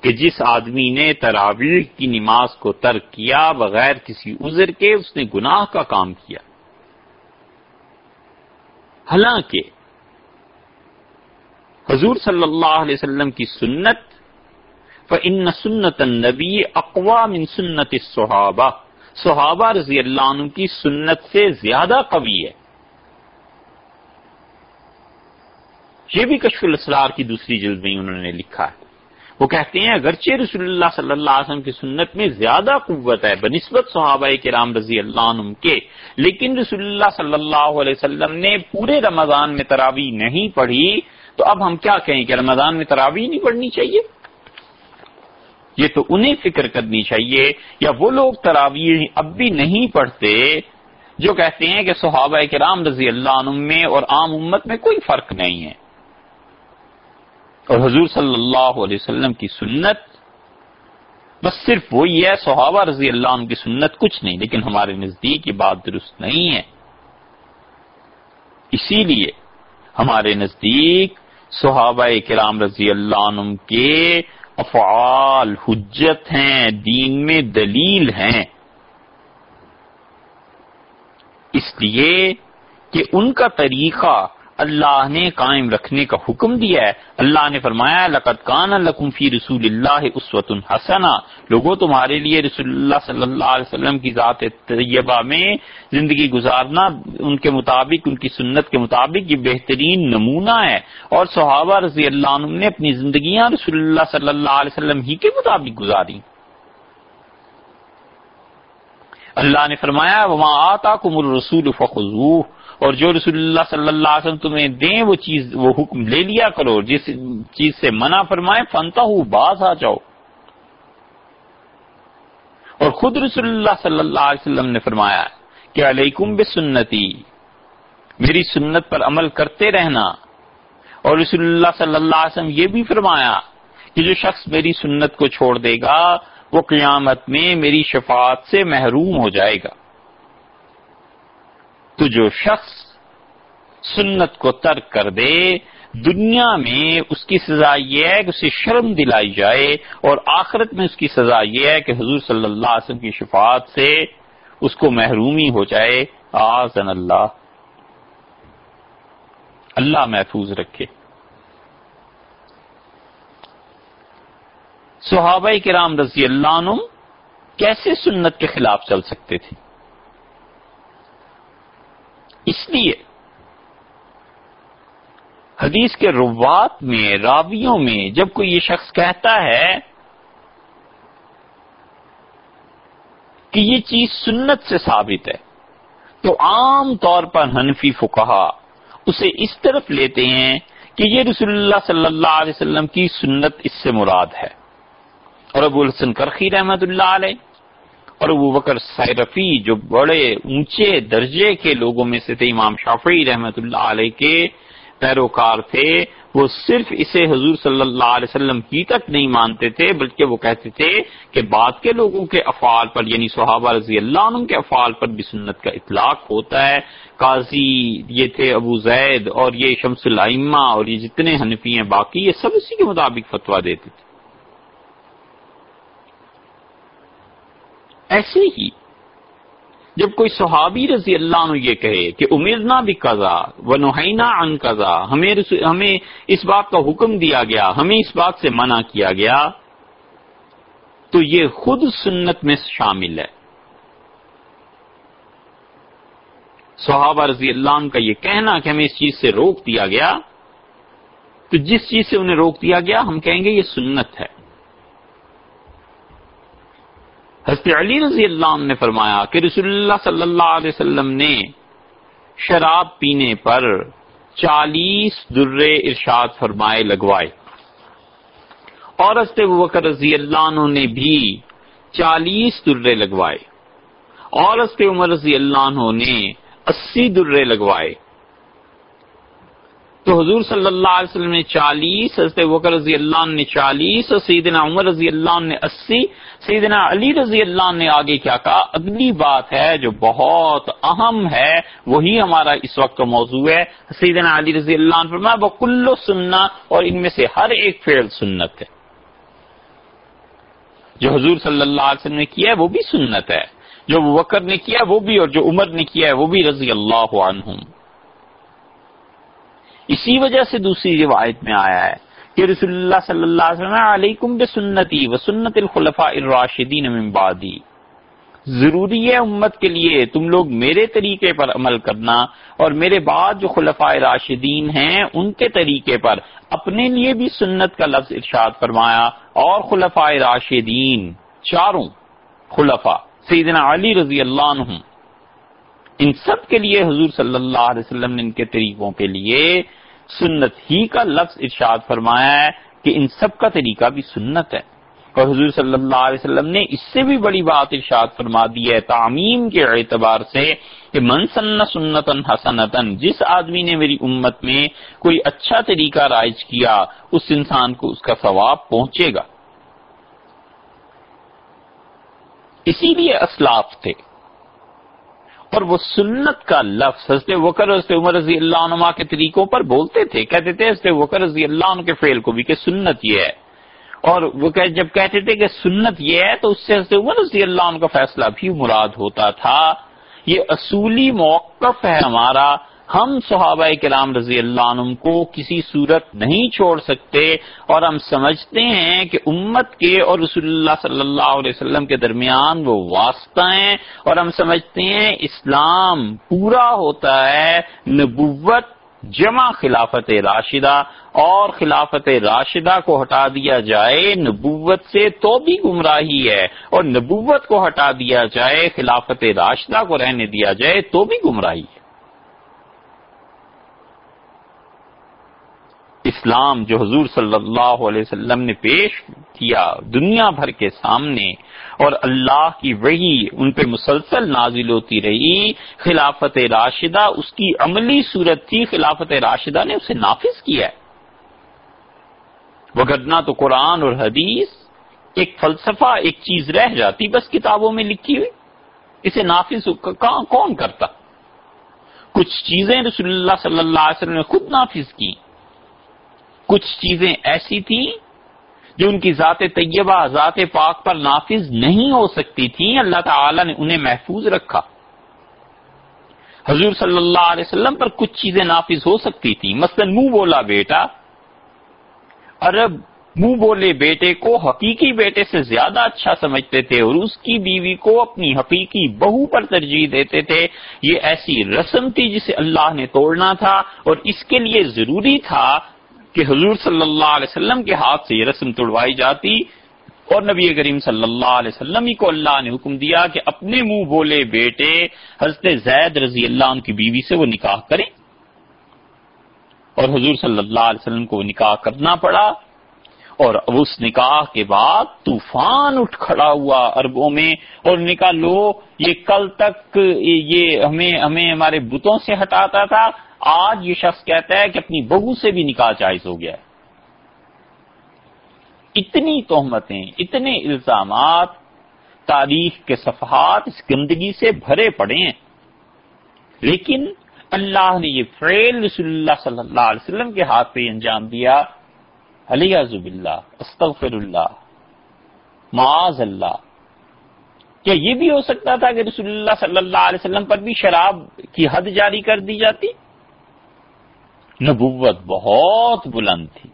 کہ جس آدمی نے تراویح کی نماز کو ترک کیا، بغیر کسی عذر کے اس نے گناہ کا کام کیا۔ حالانکہ حضور صلی اللہ علیہ وسلم کی سنت ان سنت النبی اقوام من سنت صحابہ صحابہ رضی اللہ عنہ کی سنت سے زیادہ قوی ہے۔ یہ بھی کشف الاسرار کی دوسری جلد میں انہوں نے لکھا ہے۔ وہ کہتے ہیں، اگرچہ رسول اللہ صلی اللہ علیہ وسلم کی سنت میں زیادہ قوت ہے، بنسبت صحابہ کرام رضی اللہ عنہ کے، لیکن رسول اللہ صلی اللہ علیہ وسلم نے پورے رمضان میں تراوی نہیں پڑھی، تو اب ہم کیا کہیں کہ رمضان میں تراوی نہیں پڑھنی چاہیے؟ یہ تو انہیں فکر کرنی چاہیے، یا وہ لوگ تراوی اب بھی نہیں پڑھتے جو کہتے ہیں کہ صحابہ کرام رضی اللہ عنہ میں اور عام امت میں کوئی فرق نہیں ہے۔ اور حضور صلی اللہ علیہ وسلم کی سنت، بس صرف وہی ہے، صحابہ رضی اللہ عنہ کی سنت کچھ نہیں، لیکن ہمارے نزدیک یہ بات درست نہیں ہے۔ اسی لیے ہمارے نزدیک صحابہ کرام رضی اللہ عنہ کے افعال حجت ہیں، دین میں دلیل ہیں۔ اس لیے کہ ان کا طریقہ اللہ نے قائم رکھنے کا حکم دیا ہے۔ اللہ نے فرمایا، لقد کان لکم فی رسول اللہ اسوت الحسنا لوگوں، تمہارے لیے رسول اللہ صلی اللہ علیہ وسلم کی ذات طیبہ میں زندگی گزارنا ان کے مطابق، ان کی سنت کے مطابق یہ بہترین نمونہ ہے۔ اور صحابہ رضی اللہ عنہ نے اپنی زندگیاں رسول اللہ صلی اللہ علیہ وسلم ہی کے مطابق گزاری۔ اللہ نے فرمایا، وما آتا کم الرسول فخذوه۔ اور جو رسول اللہ صلی اللہ علیہ وسلم تمہیں دیں، وہ چیز، وہ حکم لے لیا کرو جس چیز سے منع فرمائے فنتا ہو باز آ جاؤ۔ اور خود رسول اللہ صلی اللہ علیہ وسلم نے فرمایا کہ علیکم بسنتی، میری سنت پر عمل کرتے رہنا۔ اور رسول اللہ صلی اللہ علیہ وسلم یہ بھی فرمایا کہ جو شخص میری سنت کو چھوڑ دے گا، وہ قیامت میں میری شفاعت سے محروم ہو جائے گا۔ تو جو شخص سنت کو ترک کر دے، دنیا میں اس کی سزا یہ ہے کہ اسے شرم دلائی جائے اور آخرت میں اس کی سزا یہ ہے کہ حضور صلی اللہ علیہ وسلم کی شفاعت سے اس کو محرومی ہو جائے۔ آزن اللہ۔ اللہ محفوظ رکھے۔ صحابہ کرام رضی اللہ عنہ کیسے سنت کے خلاف چل سکتے تھے؟ اس لیے حدیث کے روات میں، راویوں میں جب کوئی یہ شخص کہتا ہے کہ یہ چیز سنت سے ثابت ہے، تو عام طور پر حنفی فکہ اسے اس طرف لیتے ہیں کہ یہ رسول اللہ صلی اللہ علیہ وسلم کی سنت اس سے مراد ہے۔ اور ابو الحسن کرخی رحمت اللہ علیہ اور ابو بکر سیرفی جو بڑے اونچے درجے کے لوگوں میں سے تھے، امام شافعی رحمت اللہ علیہ کے پیروکار تھے، وہ صرف اسے حضور صلی اللہ علیہ وسلم ہی تک نہیں مانتے تھے، بلکہ وہ کہتے تھے کہ بعد کے لوگوں کے افعال پر یعنی صحابہ رضی اللہ عنہ کے افعال پر بھی سنت کا اطلاق ہوتا ہے۔ قاضی یہ تھے ابو زید اور یہ شمس العمہ اور یہ جتنے حنفی ہیں، باقی یہ سب اسی کے مطابق فتوا دیتے تھے۔ ایسے ہی جب کوئی صحابی رضی اللہ عنہ یہ کہے کہ امیرنا بھی قضا و نوحینا ان قضا ہمیں ہمیں اس بات کا حکم دیا گیا، ہمیں اس بات سے منع کیا گیا، تو یہ خود سنت میں شامل ہے۔ صحابہ رضی اللہ عنہ کا یہ کہنا کہ ہمیں اس چیز سے روک دیا گیا، تو جس چیز سے انہیں روک دیا گیا، ہم کہیں گے یہ سنت ہے۔ حضرت علی رضی اللہ عنہ نے فرمایا کہ رسول اللہ صلی اللہ علیہ وسلم نے شراب پینے پر چالیس درے ارشاد فرمائے، لگوائے۔ اور حضرت وکر رضی اللہ عنہ نے بھی چالیس درے لگوائے۔ اور حضرت عمر رضی اللہ عنہ نے اسی درے لگوائے۔ تو حضور صلی اللہ علیہ وسلم نے چالیس، حضرت وکر رضی اللہ عنہ نے چالیس، اور سیدنا عمر رضی اللہ عنہ نے اسی، سیدنا علی رضی اللہ عنہ نے آگے کیا کہا؟ اگلی بات ہے جو بہت اہم ہے، وہی ہمارا اس وقت کا موضوع ہے۔ سیدنا علی رضی اللہ عنہ فرمایا وہ کلو سننا اور ان میں سے ہر ایک فعل سنت ہے۔ جو حضور صلی اللہ علیہ وسلم نے کیا ہے، وہ بھی سنت ہے۔ جو وکر نے کیا وہ بھی، اور جو عمر نے کیا ہے، وہ بھی رضی اللہ عنہم۔ اسی وجہ سے دوسری روایت میں آیا ہے کہ رسول اللہ صلی اللہ علیہ وسلم علیکم بسنتی و سنت الخلفاء الراشدین من بعدی۔ ضروری ہے امت کے لیے تم لوگ میرے طریقے پر عمل کرنا اور میرے بعد جو خلفاء راشدین ہیں ان کے طریقے پر اپنے لیے بھی سنت کا لفظ ارشاد فرمایا اور خلفاء راشدین چاروں خلفاء، سیدنا علی رضی اللہ عنہ ان سب کے لیے حضور صلی اللہ علیہ وسلم نے ان کے طریقوں کے لیے سنت ہی کا لفظ ارشاد فرمایا ہے کہ ان سب کا طریقہ بھی سنت ہے۔ اور حضور صلی اللہ علیہ وسلم نے اس سے بھی بڑی بات ارشاد فرما دی ہے تعمیم کے اعتبار سے کہ من سن سنتن حسنتن جس آدمی نے میری امت میں کوئی اچھا طریقہ رائج کیا، اس انسان کو اس کا ثواب پہنچے گا۔ اسی لیے اسلاف تھے۔ اور وہ سنت کا لفظ حضرت وکر حضرت عمر رضی اللہ عنہ کے طریقوں پر بولتے تھے، کہتے تھے حضرت وکر رضی اللہ عنہ کے فعل کو بھی کہ سنت یہ ہے۔ اور وہ جب کہتے تھے کہ سنت یہ ہے تو اس سے حضرت عمر رضی اللہ عنہ کا فیصلہ بھی مراد ہوتا تھا۔ یہ اصولی موقف ہے ہمارا ہم صحابہ کرام رضی اللہ عنہ کو کسی صورت نہیں چھوڑ سکتے اور ہم سمجھتے ہیں کہ امت کے اور رسول اللہ صلی اللہ علیہ وسلم کے درمیان وہ واسطہ ہیں اور ہم سمجھتے ہیں اسلام پورا ہوتا ہے نبوت جمع خلافت راشدہ اور خلافت راشدہ کو ہٹا دیا جائے نبوت سے تو بھی گمراہی ہے اور نبوت کو ہٹا دیا جائے خلافت راشدہ کو رہنے دیا جائے تو بھی گمراہی ہے اسلام جو حضور صلی اللہ علیہ وسلم نے پیش کیا دنیا بھر کے سامنے اور اللہ کی وہی ان پہ مسلسل نازل ہوتی رہی، خلافت راشدہ، اس کی عملی صورت تھی، خلافت راشدہ نے اسے نافذ کیا ہے۔ وغیرہ تو قرآن اور حدیث ایک فلسفہ، ایک چیز رہ جاتی، بس کتابوں میں لکھی ہوئی۔ اسے نافذ کون کرتا؟ کچھ چیزیں رسول اللہ صلی اللہ علیہ وسلم نے خود نافذ کی۔ کچھ چیزیں ایسی تھیں جو ان کی ذات طیبہ، ذات پاک پر نافذ نہیں ہو سکتی تھیں، اللہ تعالی نے انہیں محفوظ رکھا۔ حضور صلی اللہ علیہ وسلم پر کچھ چیزیں نافذ ہو سکتی تھیں۔ مثلا منہ بولا بیٹا، عرب منہ بولے بیٹے کو حقیقی بیٹے سے زیادہ اچھا سمجھتے تھے اور اس کی بیوی کو اپنی حقیقی بہو پر ترجیح دیتے تھے۔ یہ ایسی رسم تھی جسے اللہ نے توڑنا تھا اور اس کے لیے ضروری تھا کہ حضور صلی اللہ علیہ وسلم کے ہاتھ سے یہ رسم توڑوائی جاتی اور نبی کریم صلی اللہ علیہ وسلم ہی کو اللہ نے حکم دیا کہ اپنے منہ بولے بیٹے، حضرت زید رضی اللہ عنہ کی بیوی سے وہ نکاح کریں۔ اور حضور صلی اللہ علیہ وسلم کو نکاح کرنا پڑا۔ اور اس نکاح کے بعد طوفان اٹھ کھڑا ہوا اربوں میں اور نکاح لو، یہ کل تک یہ ہمیں ہمیں ہمارے بتوں سے ہٹاتا تھا۔ آج یہ شخص کہتا ہے کہ اپنی بہو سے بھی نکاح جائز ہو گیا ہے۔ اتنی تہمتیں، اتنے الزامات تاریخ کے صفحات اس گندگی سے بھرے پڑے ہیں۔ لیکن اللہ نے یہ فعل رسول اللہ صلی اللہ علیہ وسلم کے ہاتھ پہ انجام دیا۔ علی زب اللہ استغفر اللہ، معاذ اللہ۔ کیا یہ بھی ہو سکتا تھا کہ رسول اللہ صلی اللہ علیہ وسلم پر بھی شراب کی حد جاری کر دی جاتی؟ نبوت بہت بلند تھی۔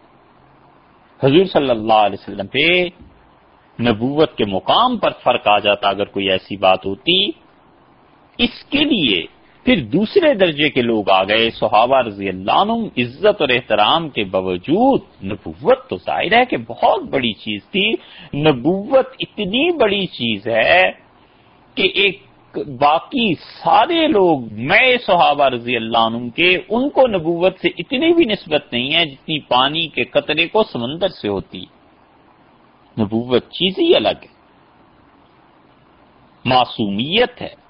حضور صلی اللہ علیہ وسلم پہ نبوت کے مقام پر فرق آ جاتا اگر کوئی ایسی بات ہوتی۔ اس کے لیے پھر دوسرے درجے کے لوگ آ گئے۔ صحابہ رضی اللہ عنہ عزت اور احترام کے باوجود نبوت تو ظاہر ہے کہ بہت بڑی چیز تھی۔ نبوت اتنی بڑی چیز ہے کہ ایک باقی سارے لوگ میں صحابہ رضی اللہ عنہ کے، ان کو نبوت سے اتنی بھی نسبت نہیں ہے جتنی پانی کے قطرے کو سمندر سے ہوتی نبوت چیز ہی الگ ہے۔ معصومیت ہے۔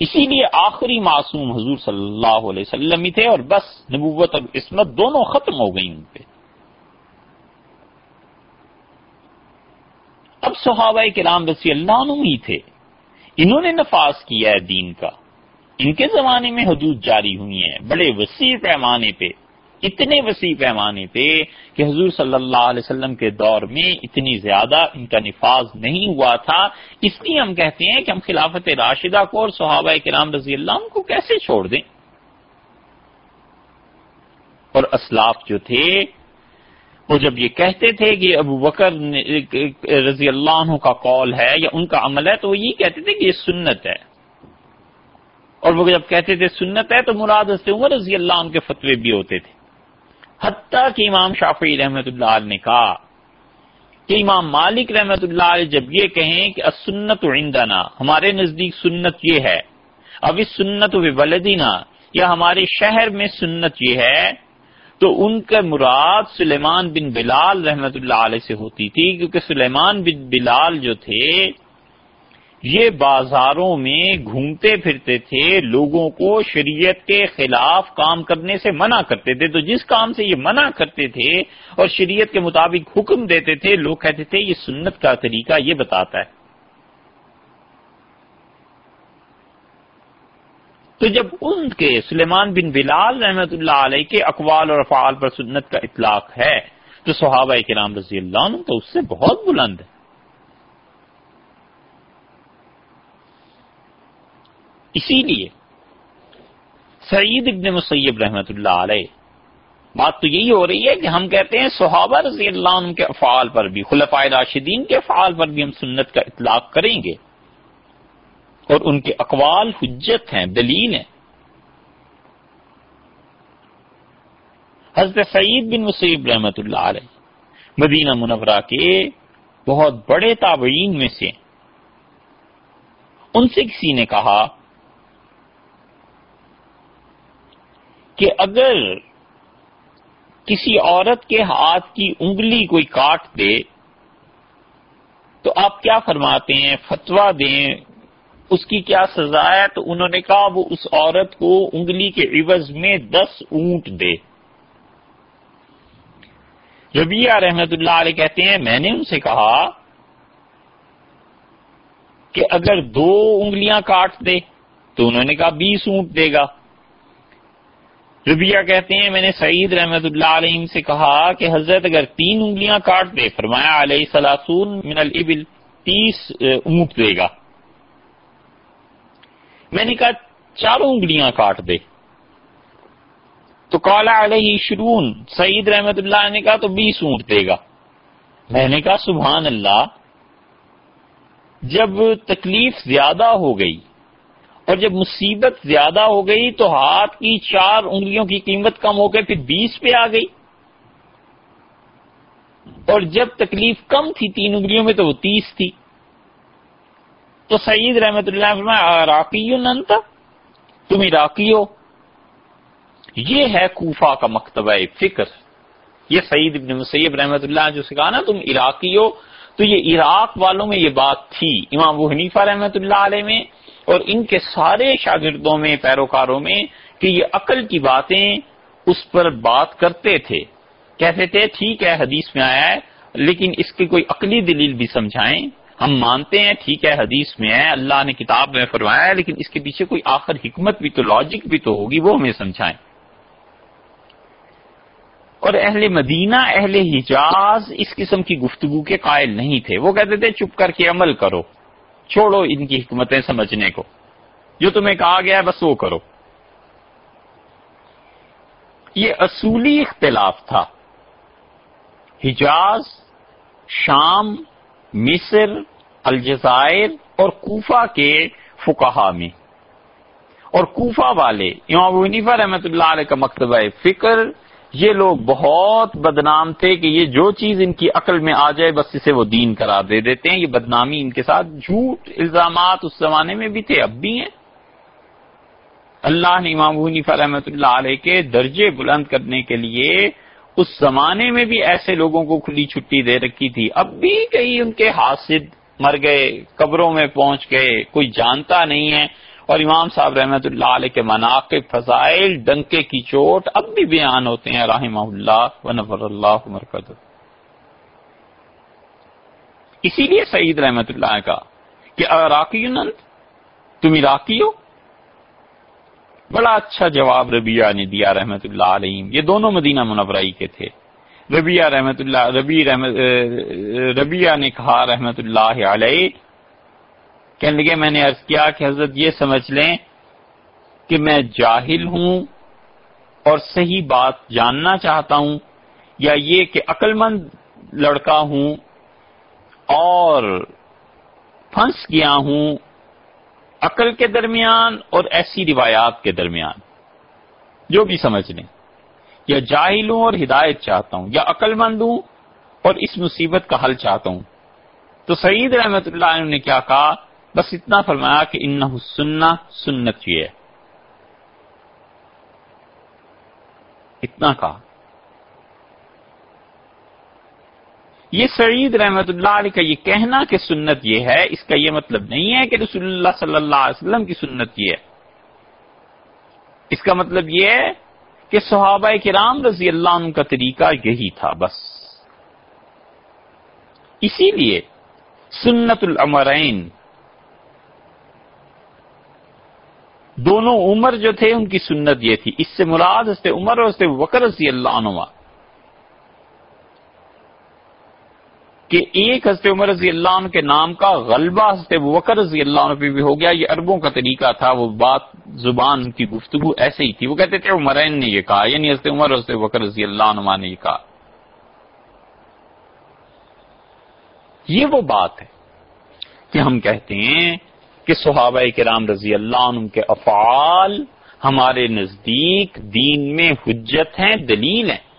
اسی لیے آخری معصوم حضور صلی اللہ علیہ وسلم ہی تھے اور بس نبوت اور عصمت دونوں ختم ہو گئی ان پہ۔ اب صحابہ کے رام رسی اللہ عنہ ہی تھے۔ انہوں نے نفاذ کیا ہے دین کا۔ ان کے زمانے میں حدود جاری ہوئی ہیں۔ بڑے وسیع پیمانے پہ، اتنے وسیع پیمانے پہ کہ حضور صلی اللہ علیہ وسلم کے دور میں اتنی زیادہ ان کا نفاذ نہیں ہوا تھا۔ اس لیے ہم کہتے ہیں کہ ہم خلافت راشدہ کو اور صحابہ کرام رضی اللہ عنہ کو کیسے چھوڑ دیں؟ اور اسلاف جو تھے وہ جب یہ کہتے تھے کہ ابو بکر رضی اللہ عنہ کا قول ہے یا ان کا عمل ہے، تو وہ یہ کہتے تھے کہ یہ سنت ہے۔ اور وہ جب کہتے تھے سنت ہے، تو مراد حضرت عمر رضی اللہ عنہ کے فتوے بھی ہوتے تھے۔ حتیٰ کہ امام شافی رحمت اللہ علیہ نے کہا کہ امام مالک رحمت اللہ علیہ جب یہ کہیں کہ سنت عندنا، ہمارے نزدیک سنت یہ ہے۔ اب اس سنت و بلدینا یا ہمارے شہر میں سنت یہ ہے تو ان کا مراد سلیمان بن بلال رحمت اللہ علیہ سے ہوتی تھی، کیونکہ سلیمان بن بلال جو تھے، یہ بازاروں میں گھومتے پھرتے تھے، لوگوں کو شریعت کے خلاف کام کرنے سے منع کرتے تھے۔ تو جس کام سے یہ منع کرتے تھے اور شریعت کے مطابق حکم دیتے تھے، لوگ کہتے تھے یہ سنت کا طریقہ یہ بتاتا ہے۔ تو جب ان کے سلیمان بن بلال رحمت اللہ علیہ کے اقوال اور افعال پر سنت کا اطلاق ہے، تو صحابہ کے نام رضی اللہ عنہ تو اس سے بہت بلند ہے اسی لیے سعید ابن مسیب رحمت اللہ علیہ، بات تو یہی ہو رہی ہے کہ ہم کہتے ہیں صحابہ رضی اللہ عنہ کے افعال پر بھی خلفۂ راشدین کے افعال پر بھی ہم سنت کا اطلاق کریں گے۔ اور ان کے اقوال حجت ہیں، دلیل ہیں۔ حضرت سعید بن مسیب رحمت اللہ علیہ مدینہ منورہ کے بہت بڑے تابعین میں سے ان سے کسی نے کہا کہ اگر کسی عورت کے ہاتھ کی انگلی کوئی کاٹ دے تو آپ کیا فرماتے ہیں؟ فتوا دیں اس کی کیا سزا ہے؟ تو انہوں نے کہا وہ اس عورت کو انگلی کے عوض میں دس اونٹ دے۔ ربیہ رحمت اللہ علیہ کہتے ہیں، میں نے ان سے کہا کہ اگر دو انگلیاں کاٹ دے، تو انہوں نے کہا بیس اونٹ دے گا۔ ربیہ کہتے ہیں، میں نے سعید رحمت اللہ علیہ سے کہا کہ حضرت اگر تین انگلیاں کاٹ دے، فرمایا علیہ سلاسون من الابل تیس اونٹ دے گا۔ میں نے کہا چاروں انگلیاں کاٹ دے۔ تو کالا علیہ شرون، سعید رحمت اللہ نے کہا تو بیس اونٹ دے گا۔ میں نے کہا سبحان اللہ، جب تکلیف زیادہ ہو گئی اور جب مصیبت زیادہ ہو گئی تو ہاتھ کی چار انگلیوں کی قیمت کم ہو گئی پھر بیس پہ آ گئی۔ اور جب تکلیف کم تھی تین انگلیوں میں تو وہ تیس تھی۔ تو سعید رحمت اللہ عراقی ننتا؟ تم عراقی ہو۔ یہ ہے کوفہ کا مکتبہ فکر۔ یہ سعید ابن مسیب رحمت اللہ جو سکھا نا، تم عراقی ہو۔ تو یہ عراق والوں میں یہ بات تھی، امام وہ حنیفہ رحمت اللہ علیہ میں۔ اور ان کے سارے شاگردوں میں، پیروکاروں میں، کہ یہ عقل کی باتیں اس پر بات کرتے تھے۔ کہتے تھے، ٹھیک ہے، حدیث میں آیا ہے، لیکن اس کی کوئی عقلی دلیل بھی سمجھائیں۔ ہم مانتے ہیں، ٹھیک ہے، حدیث میں ہے، اللہ نے کتاب میں فرمایا ہے، لیکن اس کے پیچھے کوئی آخر حکمت بھی تو لاجک بھی تو ہوگی، وہ ہمیں سمجھائیں۔ اور اہل مدینہ، اہل حجاز اس قسم کی گفتگو کے قائل نہیں تھے۔ وہ کہتے تھے، چپ کر کے عمل کرو، چھوڑو ان کی حکمتیں سمجھنے کو۔ جو تمہیں کہا گیا ہے، بس وہ کرو۔ یہ اصولی اختلاف تھا۔ حجاز شام مصر، الجزائر اور کوفہ کے فکہ میں۔ اور کوفہ والے، امام ونیفا رحمت اللہ علیہ کا مکتبہ فکر، یہ لوگ بہت بدنام تھے کہ یہ جو چیز ان کی عقل میں آ جائے، بس اسے وہ دین قرار دے دیتے ہیں۔ یہ بدنامی ان کے ساتھ جھوٹ الزامات اس زمانے میں بھی تھے، اب بھی ہیں۔ اللہ نے امام حنیفہ رحمۃ اللہ علیہ کے درجے بلند کرنے کے لیے اس زمانے میں بھی ایسے لوگوں کو کھلی چھٹی دے رکھی تھی۔ اب بھی کئی ان کے حاصل مر گئے، قبروں میں پہنچ گئے، کوئی جانتا نہیں ہے۔ اور امام صاحب رحمت اللہ علیہ کے مناقب فضائل، ڈنکے کی چوٹ اب بھی بیان ہوتے ہیں۔ رحمہ اللہ و نفر اللہ مرکز اسی لیے سعید رحمت اللہ کا کہ عراقی نند تم عراقی ہو؟ بڑا اچھا جواب ربیہ نے دیا رحمت اللہ علیہ یہ دونوں مدینہ منورائی کے تھے۔ ربیہ رحمت اللہ ربی رحمت ربیہ نے کہا رحمت اللہ علیہ۔ کہنے لگے، میں نے عرض کیا کہ حضرت یہ سمجھ لیں کہ میں جاہل ہوں اور صحیح بات جاننا چاہتا ہوں یا یہ کہ عقل مند لڑکا ہوں اور پھنس گیا ہوں عقل کے درمیان اور ایسی روایات کے درمیان، جو بھی سمجھ لیں۔ یا جاہل ہوں اور ہدایت چاہتا ہوں، یا عقل مند ہوں اور اس مصیبت کا حل چاہتا ہوں۔ تو سعید رحمت اللہ نے کیا کہا؟ بس اتنا فرمایا کہ ان سننا سنت یہ ہے۔ اتنا کہا۔ یہ سعید رحمت اللہ علیہ کا یہ کہنا کہ سنت یہ ہے، اس کا یہ مطلب نہیں ہے کہ رسول اللہ صلی اللہ علیہ وسلم کی سنت یہ ہے۔ اس کا مطلب یہ ہے کہ صحابہ کرام رضی اللہ عنہ کا طریقہ یہی تھا بس۔ اسی لیے سنت العمرین دونوں عمر جو تھے ان کی سنت یہ تھی۔ اس سے مراد حضرت عمر اور حضرت وکر رضی اللہ عنہ کہ ایک حضرت عمر رضی اللہ عنہ کے نام کا غلبہ حضرت وکر رضی اللہ عنہ پہ بھی ہو گیا۔ یہ عربوں کا طریقہ تھا، وہ بات زبان کی گفتگو ایسے ہی تھی۔ وہ کہتے تھے، عمرین نے یہ کہا یعنی حضرت عمر حضرت وکر رضی اللہ عنہ نے یہ کہا۔ یہ وہ بات ہے کہ ہم کہتے ہیں کہ صحابہ کرام رضی اللہ عنہ کے افعال ہمارے نزدیک دین میں حجت ہیں، دلیل ہیں۔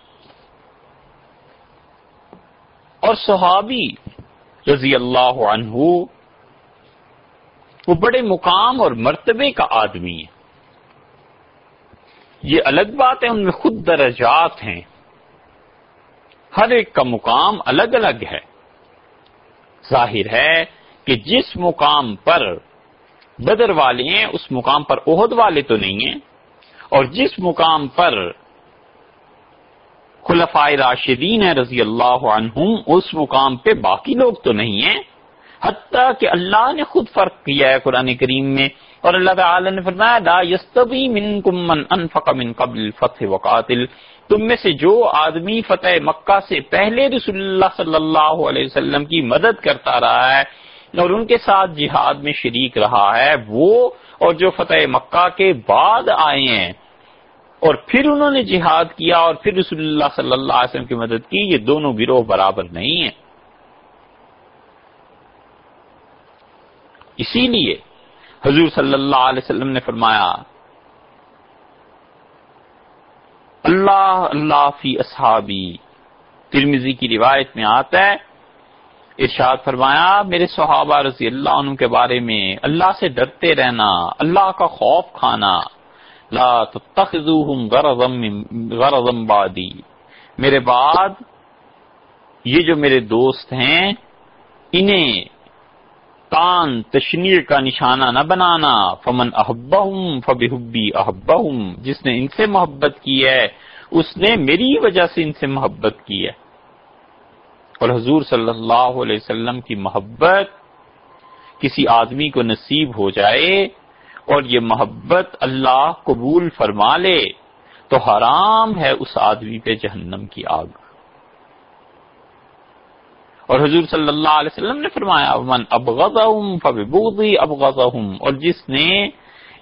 اور صحابی رضی اللہ عنہ، وہ بڑے مقام اور مرتبے کا آدمی ہے یہ الگ بات ہے، ان میں خود درجات ہیں۔ ہر ایک کا مقام الگ الگ ہے۔ ظاہر ہے کہ جس مقام پر بدر والے ہیں، اس مقام پر عہد والے تو نہیں ہیں، اور جس مقام پر خلفائے راشدین ہے رضی اللہ عنہم، اس مقام پہ باقی لوگ تو نہیں ہیں۔ حتیٰ کہ اللہ نے خود فرق کیا ہے قرآن کریم میں۔ اور اللہ تعالی نے فرمایا، لا یستوی منکم من انفق من قبل فتح وقاتل تم میں سے جو آدمی فتح مکہ سے پہلے رسول اللہ صلی اللہ علیہ وسلم کی مدد کرتا رہا ہے اور ان کے ساتھ جہاد میں شریک رہا ہے، وہ اور جو فتح مکہ کے بعد آئے ہیں اور پھر انہوں نے جہاد کیا اور پھر رسول اللہ صلی اللہ علیہ وسلم کی مدد کی، یہ دونوں گروہ برابر نہیں ہیں۔ اسی لیے حضور صلی اللہ علیہ وسلم نے فرمایا، اللہ اللہ فی اصحابی۔ ترمیزی کی روایت میں آتا ہے، ارشاد فرمایا، میرے صحابہ رضی اللہ عنہ کے بارے میں، اللہ سے ڈرتے رہنا، اللہ کا خوف کھانا۔ لا تتخذوہم غرضم بعدی. میرے بعد یہ جو میرے دوست ہیں، انہیں تان تشنیر کا نشانہ نہ بنانا، فمن احبہم فبحبی احبہم، جس نے ان سے محبت کی ہے، اس نے میری وجہ سے ان سے محبت کی ہے۔ اور حضور صلی اللہ علیہ وسلم کی محبت کسی آدمی کو نصیب ہو جائے اور یہ محبت اللہ قبول فرما لے، تو حرام ہے اس آدمی پہ جہنم کی آگ۔ اور حضور صلی اللہ علیہ وسلم نے فرمایا من ابغضہم فببغضی ابغضہم اور جس نے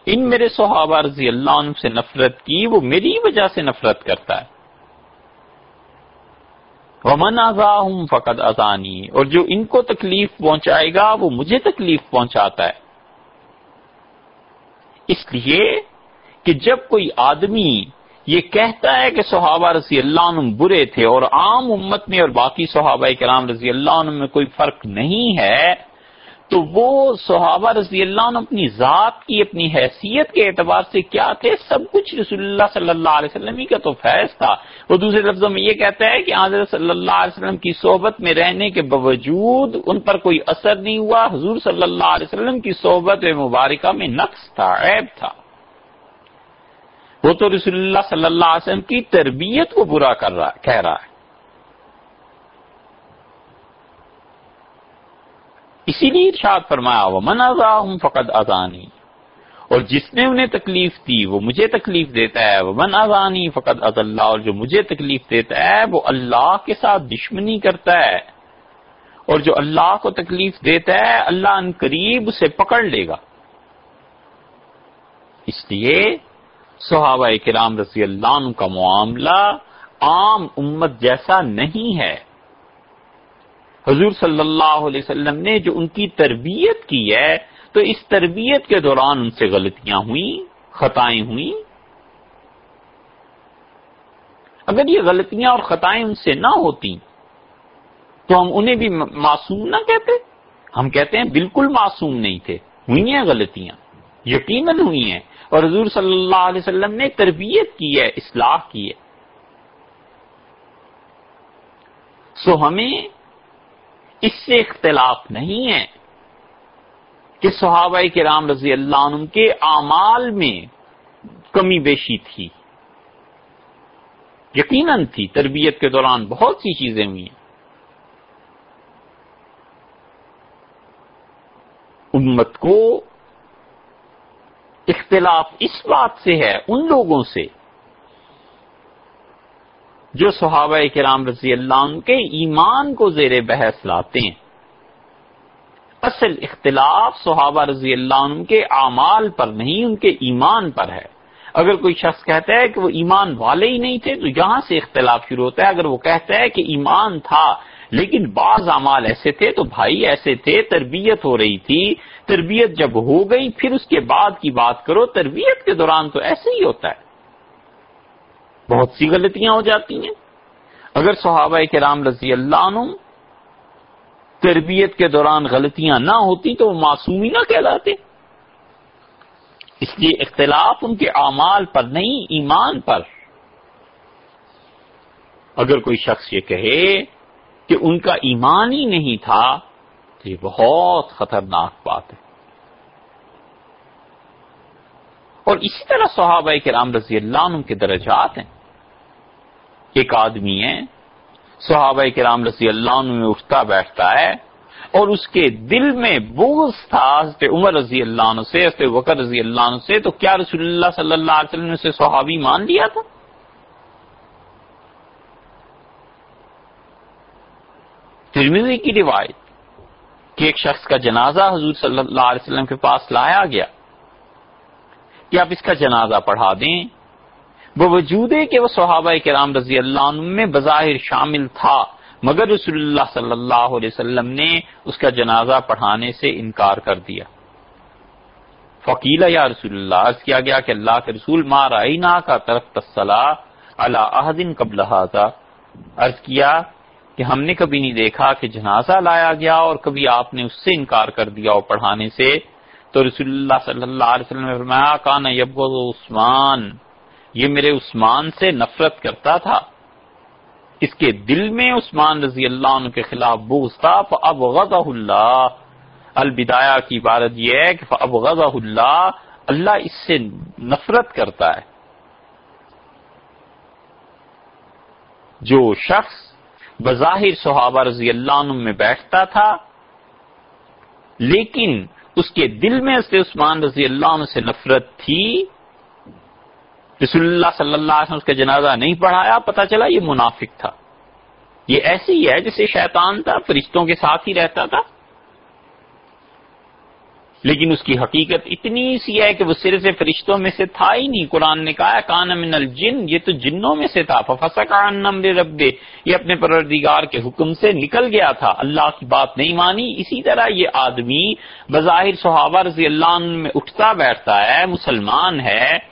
ان میرے صحابہ رضی اللہ عنہ سے نفرت کی، وہ میری وجہ سے نفرت کرتا ہے۔ ومن آزاہم فقد ازانی اور جو ان کو تکلیف پہنچائے گا، وہ مجھے تکلیف پہنچاتا ہے۔ اس لیے کہ جب کوئی آدمی یہ کہتا ہے کہ صحابہ رضی اللہ عنہ برے تھے اور عام امت میں اور باقی صحابہ کرام رضی اللہ عنہ میں کوئی فرق نہیں ہے تو وہ صحابہ رضی اللہ عنہ اپنی ذات کی، اپنی حیثیت کے اعتبار سے کیا تھے؟ سب کچھ رسول اللہ صلی اللہ علیہ وسلم ہی کا تو فیض تھا۔ وہ دوسرے لفظوں میں یہ کہتا ہے کہ حضرت صلی اللہ علیہ وسلم کی صحبت میں رہنے کے باوجود ان پر کوئی اثر نہیں ہوا۔ حضور صلی اللہ علیہ وسلم کی صحبت مبارکہ میں نقص تھا، عیب تھا۔ وہ تو رسول اللہ صلی اللہ علیہ وسلم کی تربیت کو برا کر رہا، کہہ رہا ہے۔ اسی لیے ارشاد فرمایا وہ من ہوں فقط ازانی اور جس نے انہیں تکلیف دی، وہ مجھے تکلیف دیتا ہے۔ وہ من ازانی فقط از اللہ اور جو مجھے تکلیف دیتا ہے، وہ اللہ کے ساتھ دشمنی کرتا ہے۔ اور جو اللہ کو تکلیف دیتا ہے، اللہ ان قریب اسے پکڑ لے گا۔ اس لیے صحابہ کرام رضی اللہ عنہ کا معاملہ عام امت جیسا نہیں ہے۔ حضور صلی اللہ علیہ وسلم نے جو ان کی تربیت کی ہے، تو اس تربیت کے دوران ان سے غلطیاں ہوئیں، خطائیں ہوئیں۔ اگر یہ غلطیاں اور خطائیں ان سے نہ ہوتی، تو ہم انہیں بھی معصوم نہ کہتے۔ ہم کہتے ہیں بالکل معصوم نہیں تھے، ہوئی ہیں غلطیاں، یقیناً ہوئی ہیں۔ اور حضور صلی اللہ علیہ وسلم نے تربیت کی ہے، اصلاح کی ہے۔ سو ہمیں اس سے اختلاف نہیں ہے کہ صحابہ کے رام رضی اللہ عنہ کے اعمال میں کمی بیشی تھی۔ یقیناً تھی، تربیت کے دوران بہت سی چیزیں ہوئی ہیں۔ امت کو اختلاف اس بات سے ہے، ان لوگوں سے جو صحابہ کرام رضی اللہ عنہ کے ایمان کو زیر بحث لاتے ہیں۔ اصل اختلاف صحابہ رضی اللہ عنہ کے اعمال پر نہیں، ان کے ایمان پر ہے۔ اگر کوئی شخص کہتا ہے کہ وہ ایمان والے ہی نہیں تھے، تو یہاں سے اختلاف شروع ہوتا ہے؟ اگر وہ کہتا ہے کہ ایمان تھا، لیکن بعض اعمال ایسے تھے تو بھائی ایسے تھے، تربیت ہو رہی تھی، تربیت جب ہو گئی، پھر اس کے بعد کی بات کرو، تربیت کے دوران تو ایسے ہی ہوتا ہے۔ بہت سی غلطیاں ہو جاتی ہیں۔ اگر صحابہ کے رام رضی اللہ عنہ تربیت کے دوران غلطیاں نہ ہوتی تو وہ معصومی نہ کہلاتے۔ اس لیے اختلاف ان کے اعمال پر نہیں، ایمان پر۔ اگر کوئی شخص یہ کہے کہ ان کا ایمان ہی نہیں تھا تو یہ بہت خطرناک بات ہے۔ اور اسی طرح صحابہ کے رام رضی اللہ عنہ کے درجات ہیں۔ ایک آدمی ہے، صحابہ کے رام رضی اللہ عنہ میں اٹھتا بیٹھتا ہے اور اس کے دل میں بغض تھا حضرت عمر رضی اللہ عنہ سے، حضرت وکر رضی اللہ عنہ سے، تو کیا رسول اللہ صلی اللہ علیہ وسلم نے اسے صحابی مان لیا تھا؟ ترمیزی کی روایت کہ ایک شخص کا جنازہ حضور صلی اللہ علیہ وسلم کے پاس لایا گیا، کہ آپ اس کا جنازہ پڑھا دیں۔ بوجود کہ وہ صحابہ کرام رضی اللہ عنہ میں بظاہر شامل تھا، مگر رسول اللہ صلی اللہ علیہ وسلم نے اس کا جنازہ پڑھانے سے انکار کر دیا۔ فقیلا یا رسول اللہ، عرض کیا گیا کہ اللہ کے رسول مارا کا طرف تصلاح اللہ دن قبل عرض کیا کہ ہم نے کبھی نہیں دیکھا کہ جنازہ لایا گیا اور کبھی آپ نے اس سے انکار کر دیا اور پڑھانے سے۔ تو رسول اللہ صلی اللہ علیہ وسلم نے فرمایا، کان یب عثمان یہ میرے عثمان سے نفرت کرتا تھا۔ اس کے دل میں عثمان رضی اللہ عنہ کے خلاف بغض تھا اب اللہ البدایا کی عبارت یہ ہے کہ اب اللہ اللہ اس سے نفرت کرتا ہے۔ جو شخص بظاہر صحابہ رضی اللہ عنہ میں بیٹھتا تھا، لیکن اس کے دل میں سے عثمان رضی اللہ عنہ سے نفرت تھی رسول اللہ صلی اللہ علیہ وسلم اس کا جنازہ نہیں پڑھایا پتا چلا یہ منافق تھا۔ یہ ایسی ہی ہے جسے شیطان تھا، فرشتوں کے ساتھ ہی رہتا تھا۔ لیکن اس کی حقیقت اتنی سی ہے کہ وہ سر سے فرشتوں میں سے تھا ہی نہیں۔ قرآن نے کہا کان من الجن یہ تو جنوں میں سے تھا۔ فسا کان رب یہ اپنے پروردگار کے حکم سے نکل گیا تھا۔ اللہ کی بات نہیں مانی۔ اسی طرح یہ آدمی بظاہر صحابہ رضی اللہ عنہ میں اٹھتا بیٹھتا ہے، مسلمان ہے۔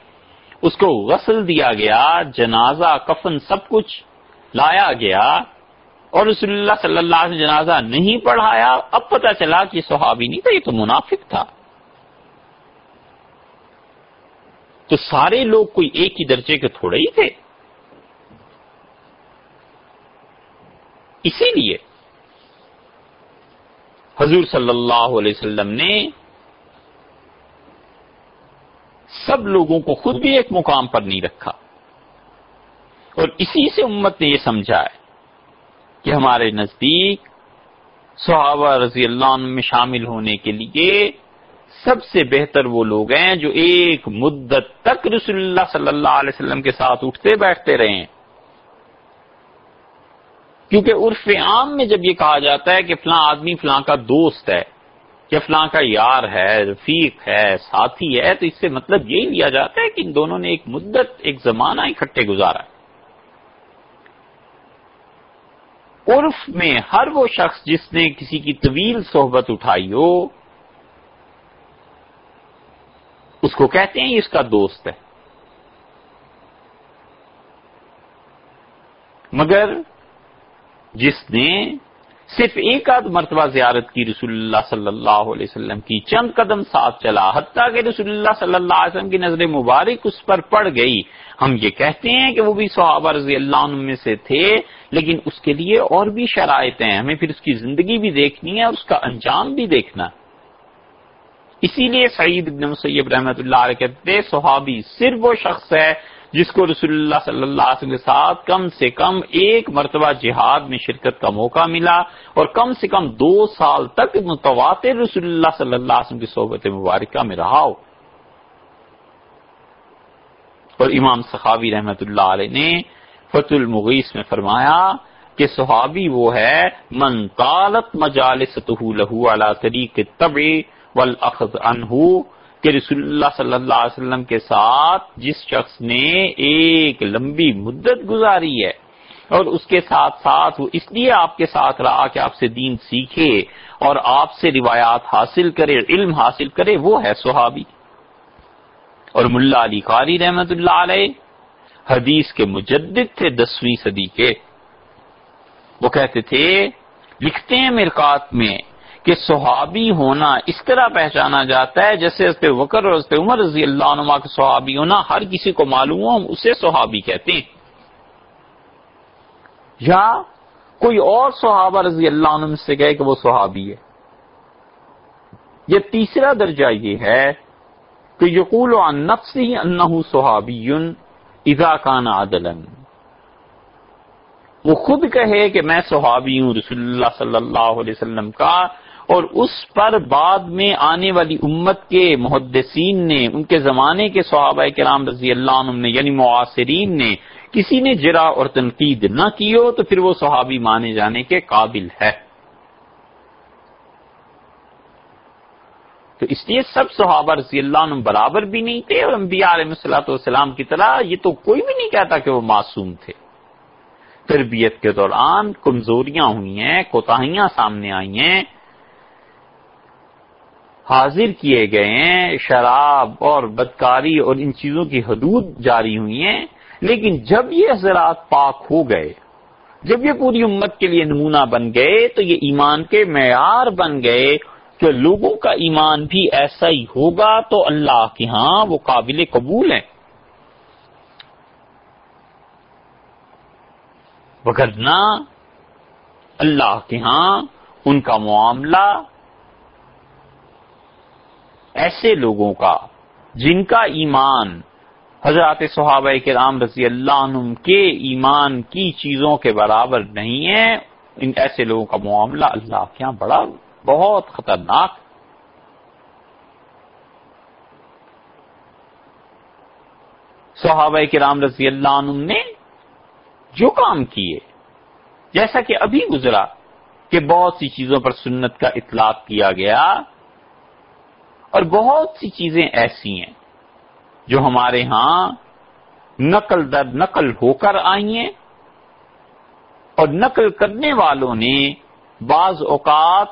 اس کو غسل دیا گیا، جنازہ، کفن، سب کچھ لایا گیا اور رسول اللہ صلی اللہ علیہ جنازہ نہیں پڑھایا۔ اب پتا چلا کہ یہ صحابی نہیں تھا یہ تو منافق تھا۔ تو سارے لوگ کوئی ایک ہی درجے کے تھوڑے ہی تھے۔ اسی لیے حضور صلی اللہ علیہ وسلم نے سب لوگوں کو خود بھی ایک مقام پر نہیں رکھا۔ اور اسی سے امت نے یہ سمجھا ہے کہ ہمارے نزدیک صحابہ رضی اللہ عنہ میں شامل ہونے کے لیے سب سے بہتر وہ لوگ ہیں جو ایک مدت تک رسول اللہ صلی اللہ علیہ وسلم کے ساتھ اٹھتے بیٹھتے رہے ہیں۔ کیونکہ عرف عام میں جب یہ کہا جاتا ہے کہ فلاں آدمی فلاں کا دوست ہے یا فلاں کا یار ہے، رفیق ہے، ساتھی ہے، تو اس سے مطلب یہی لیا جاتا ہے کہ ان دونوں نے ایک مدت، ایک زمانہ اکٹھے گزارا ہے۔ عرف میں ہر وہ شخص جس نے کسی کی طویل صحبت اٹھائی ہو، اس کو کہتے ہیں اس کا دوست ہے۔ مگر جس نے صرف ایک آدھ مرتبہ زیارت کی رسول اللہ صلی اللہ علیہ وسلم کی، چند قدم ساتھ چلا، حتیٰ کہ رسول اللہ صلی اللہ علیہ وسلم کی نظر مبارک اس پر پڑ گئی۔ ہم یہ کہتے ہیں کہ وہ بھی صحابہ رضی اللہ عنہ میں سے تھے، لیکن اس کے لیے اور بھی شرائط ہیں۔ ہمیں پھر اس کی زندگی بھی دیکھنی ہے اور اس کا انجام بھی دیکھنا۔ اسی لیے سعید ابن مسیب رحمۃ اللہ علیہ کہتے صحابی صرف وہ شخص ہے جس کو رسول اللہ صلی اللہ علیہ وسلم کے ساتھ کم سے کم ایک مرتبہ جہاد میں شرکت کا موقع ملا اور کم سے کم دو سال تک متواتر رسول اللہ صلی اللہ علیہ وسلم کی صحبت مبارکہ میں رہا ہو۔ اور امام صحابی رحمت اللہ علیہ نے فت المغیس میں فرمایا کہ صحابی وہ ہے، من طالت مجالس لہو علی طریق طبع والاخذ عنہ کہ رسول اللہ صلی اللہ علیہ وسلم کے ساتھ جس شخص نے ایک لمبی مدت گزاری ہے اور اس کے ساتھ ساتھ وہ اس لیے آپ کے ساتھ رہا کہ آپ سے دین سیکھے اور آپ سے روایات حاصل کرے، علم حاصل کرے، وہ ہے صحابی۔ اور ملا علی قاری رحمت اللہ علیہ حدیث کے مجدد تھے دسویں صدی کے۔ وہ کہتے تھے، لکھتے ہیں مرکات میں کہ صحابی ہونا اس طرح پہچانا جاتا ہے جیسے اس وکر اور اس پہ عمر رضی اللہ عنہ کا صحابی ہونا، ہر کسی کو معلوم ہو، ہم اسے صحابی کہتے ہیں۔ یا کوئی اور صحابہ رضی اللہ عنہ سے کہے کہ وہ صحابی ہے۔ یہ تیسرا درجہ یہ ہے کہ یقول عن نفسی انہو صحابی اذا کان عدلن وہ خود کہے کہ میں صحابی ہوں رسول اللہ صلی اللہ علیہ وسلم کا اور اس پر بعد میں آنے والی امت کے محدثین نے، ان کے زمانے کے صحابہ کرام رضی اللہ عنہ نے یعنی معاصرین نے، کسی نے جرا اور تنقید نہ کی ہو تو پھر وہ صحابی مانے جانے کے قابل ہے۔ تو اس لیے سب صحابہ رضی اللہ عنہ برابر بھی نہیں تھے اور انبیاء علیہ صلاحت والسلام کی طرح یہ تو کوئی بھی نہیں کہتا کہ وہ معصوم تھے۔ تربیت کے دوران کمزوریاں ہوئی ہیں، کوتاہیاں سامنے آئی ہیں۔ حاضر کیے گئے ہیں، شراب اور بدکاری اور ان چیزوں کی حدود جاری ہوئی ہیں۔ لیکن جب یہ حضرات پاک ہو گئے، جب یہ پوری امت کے لیے نمونہ بن گئے، تو یہ ایمان کے معیار بن گئے کہ لوگوں کا ایمان بھی ایسا ہی ہوگا تو اللہ کے ہاں وہ قابل قبول ہیں۔ وغیرہ اللہ کے ہاں ان کا معاملہ ایسے لوگوں کا جن کا ایمان حضرات صحابہ کے رام رضی اللہ عنہ کے ایمان کی چیزوں کے برابر نہیں ہے، ان ایسے لوگوں کا معاملہ اللہ کے یہاں بڑا بہت خطرناک صحابہ کے رام رضی اللہ عنہ نے جو کام کیے، جیسا کہ ابھی گزرا کہ بہت سی چیزوں پر سنت کا اطلاق کیا گیا۔ اور بہت سی چیزیں ایسی ہیں جو ہمارے ہاں نقل در نقل ہو کر آئی ہیں اور نقل کرنے والوں نے بعض اوقات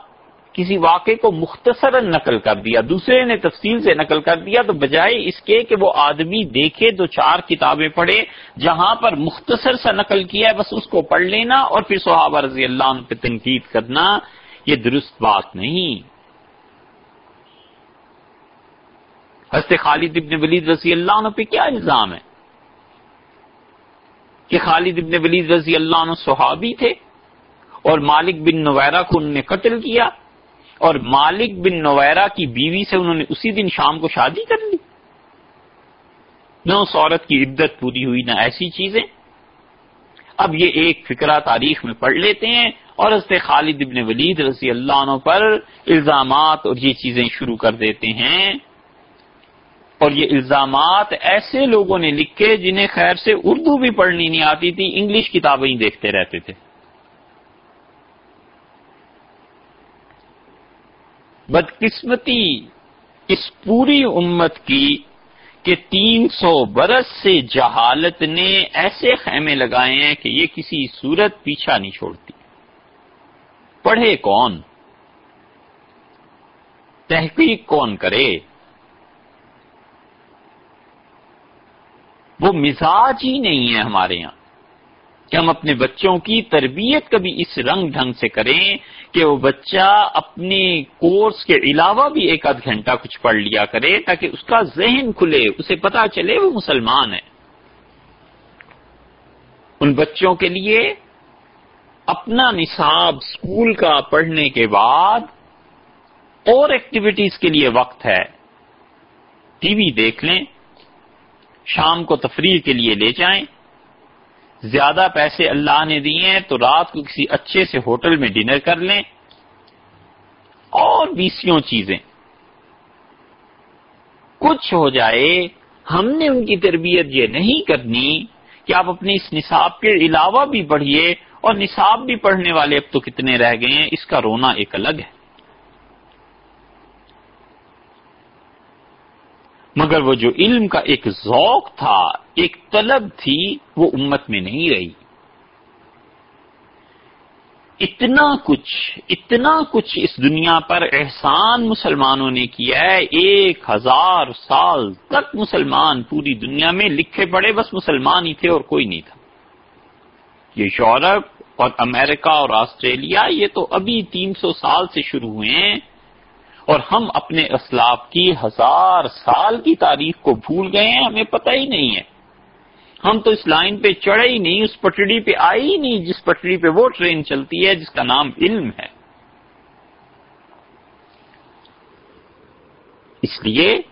کسی واقعے کو مختصر نقل کر دیا، دوسرے نے تفصیل سے نقل کر دیا تو بجائے اس کے کہ وہ آدمی دیکھے، دو چار کتابیں پڑھے، جہاں پر مختصر سا نقل کیا ہے، بس اس کو پڑھ لینا اور پھر صحابہ رضی اللہ عنہ پہ تنقید کرنا، یہ درست بات نہیں۔ حضرت خالد ابن ولید رضی اللہ عنہ پہ کیا الزام ہے کہ خالد ابن ولید رضی اللہ عنہ صحابی تھے اور مالک بن نویرا کو انہوں نے قتل کیا اور مالک بن نویرا کی بیوی سے انہوں نے اسی دن شام کو شادی کر لی۔ نہ اس عورت کی عدت پوری ہوئی نہ ایسی چیزیں۔ اب یہ ایک فکرہ تاریخ میں پڑھ لیتے ہیں اور حضرت خالد ابن ولید رضی اللہ عنہ پر الزامات اور یہ چیزیں شروع کر دیتے ہیں۔ اور یہ الزامات ایسے لوگوں نے لکھے جنہیں خیر سے اردو بھی پڑھنی نہیں آتی تھی، انگلش کتابیں ہی دیکھتے رہتے تھے۔ بدقسمتی اس پوری امت کی کہ تین سو برس سے جہالت نے ایسے خیمے لگائے ہیں کہ یہ کسی صورت پیچھا نہیں چھوڑتی۔ پڑھے کون؟ تحقیق کون کرے؟ وہ مزاج ہی نہیں ہے ہمارے یہاں کہ ہم اپنے بچوں کی تربیت کبھی اس رنگ ڈھنگ سے کریں کہ وہ بچہ اپنے کورس کے علاوہ بھی ایک آدھ گھنٹہ کچھ پڑھ لیا کرے تاکہ اس کا ذہن کھلے، اسے پتا چلے وہ مسلمان ہے۔ ان بچوں کے لیے اپنا نصاب اسکول کا پڑھنے کے بعد اور ایکٹیویٹیز کے لیے وقت ہے۔ ٹی وی دیکھ لیں۔ شام کو تفریح کے لیے لے جائیں۔ زیادہ پیسے اللہ نے دیے ہیں تو رات کو کسی اچھے سے ہوٹل میں ڈنر کر لیں۔ اور بیسوں چیزیں۔ کچھ ہو جائے، ہم نے ان کی تربیت یہ نہیں کرنی کہ آپ اپنے اس نصاب کے علاوہ بھی پڑھیے اور نصاب بھی پڑھنے والے اب تو کتنے رہ گئے ہیں، اس کا رونا ایک الگ ہے۔ مگر وہ جو علم کا ایک ذوق تھا، ایک طلب تھی، وہ امت میں نہیں رہی۔ اتنا کچھ اتنا کچھ اس دنیا پر احسان مسلمانوں نے کیا ہے۔ ایک ہزار سال تک مسلمان پوری دنیا میں لکھے پڑے بس مسلمان ہی تھے اور کوئی نہیں تھا۔ یہ یورپ اور امریکہ اور آسٹریلیا، یہ تو ابھی تین سو سال سے شروع ہوئے ہیں۔ اور ہم اپنے اسلاف کی ہزار سال کی تاریخ کو بھول گئے ہیں، ہمیں پتہ ہی نہیں ہے۔ ہم تو اس لائن پہ چڑھے ہی نہیں، اس پٹڑی پہ آئی ہی نہیں، جس پٹڑی پہ وہ ٹرین چلتی ہے، جس کا نام علم ہے۔ اس لیے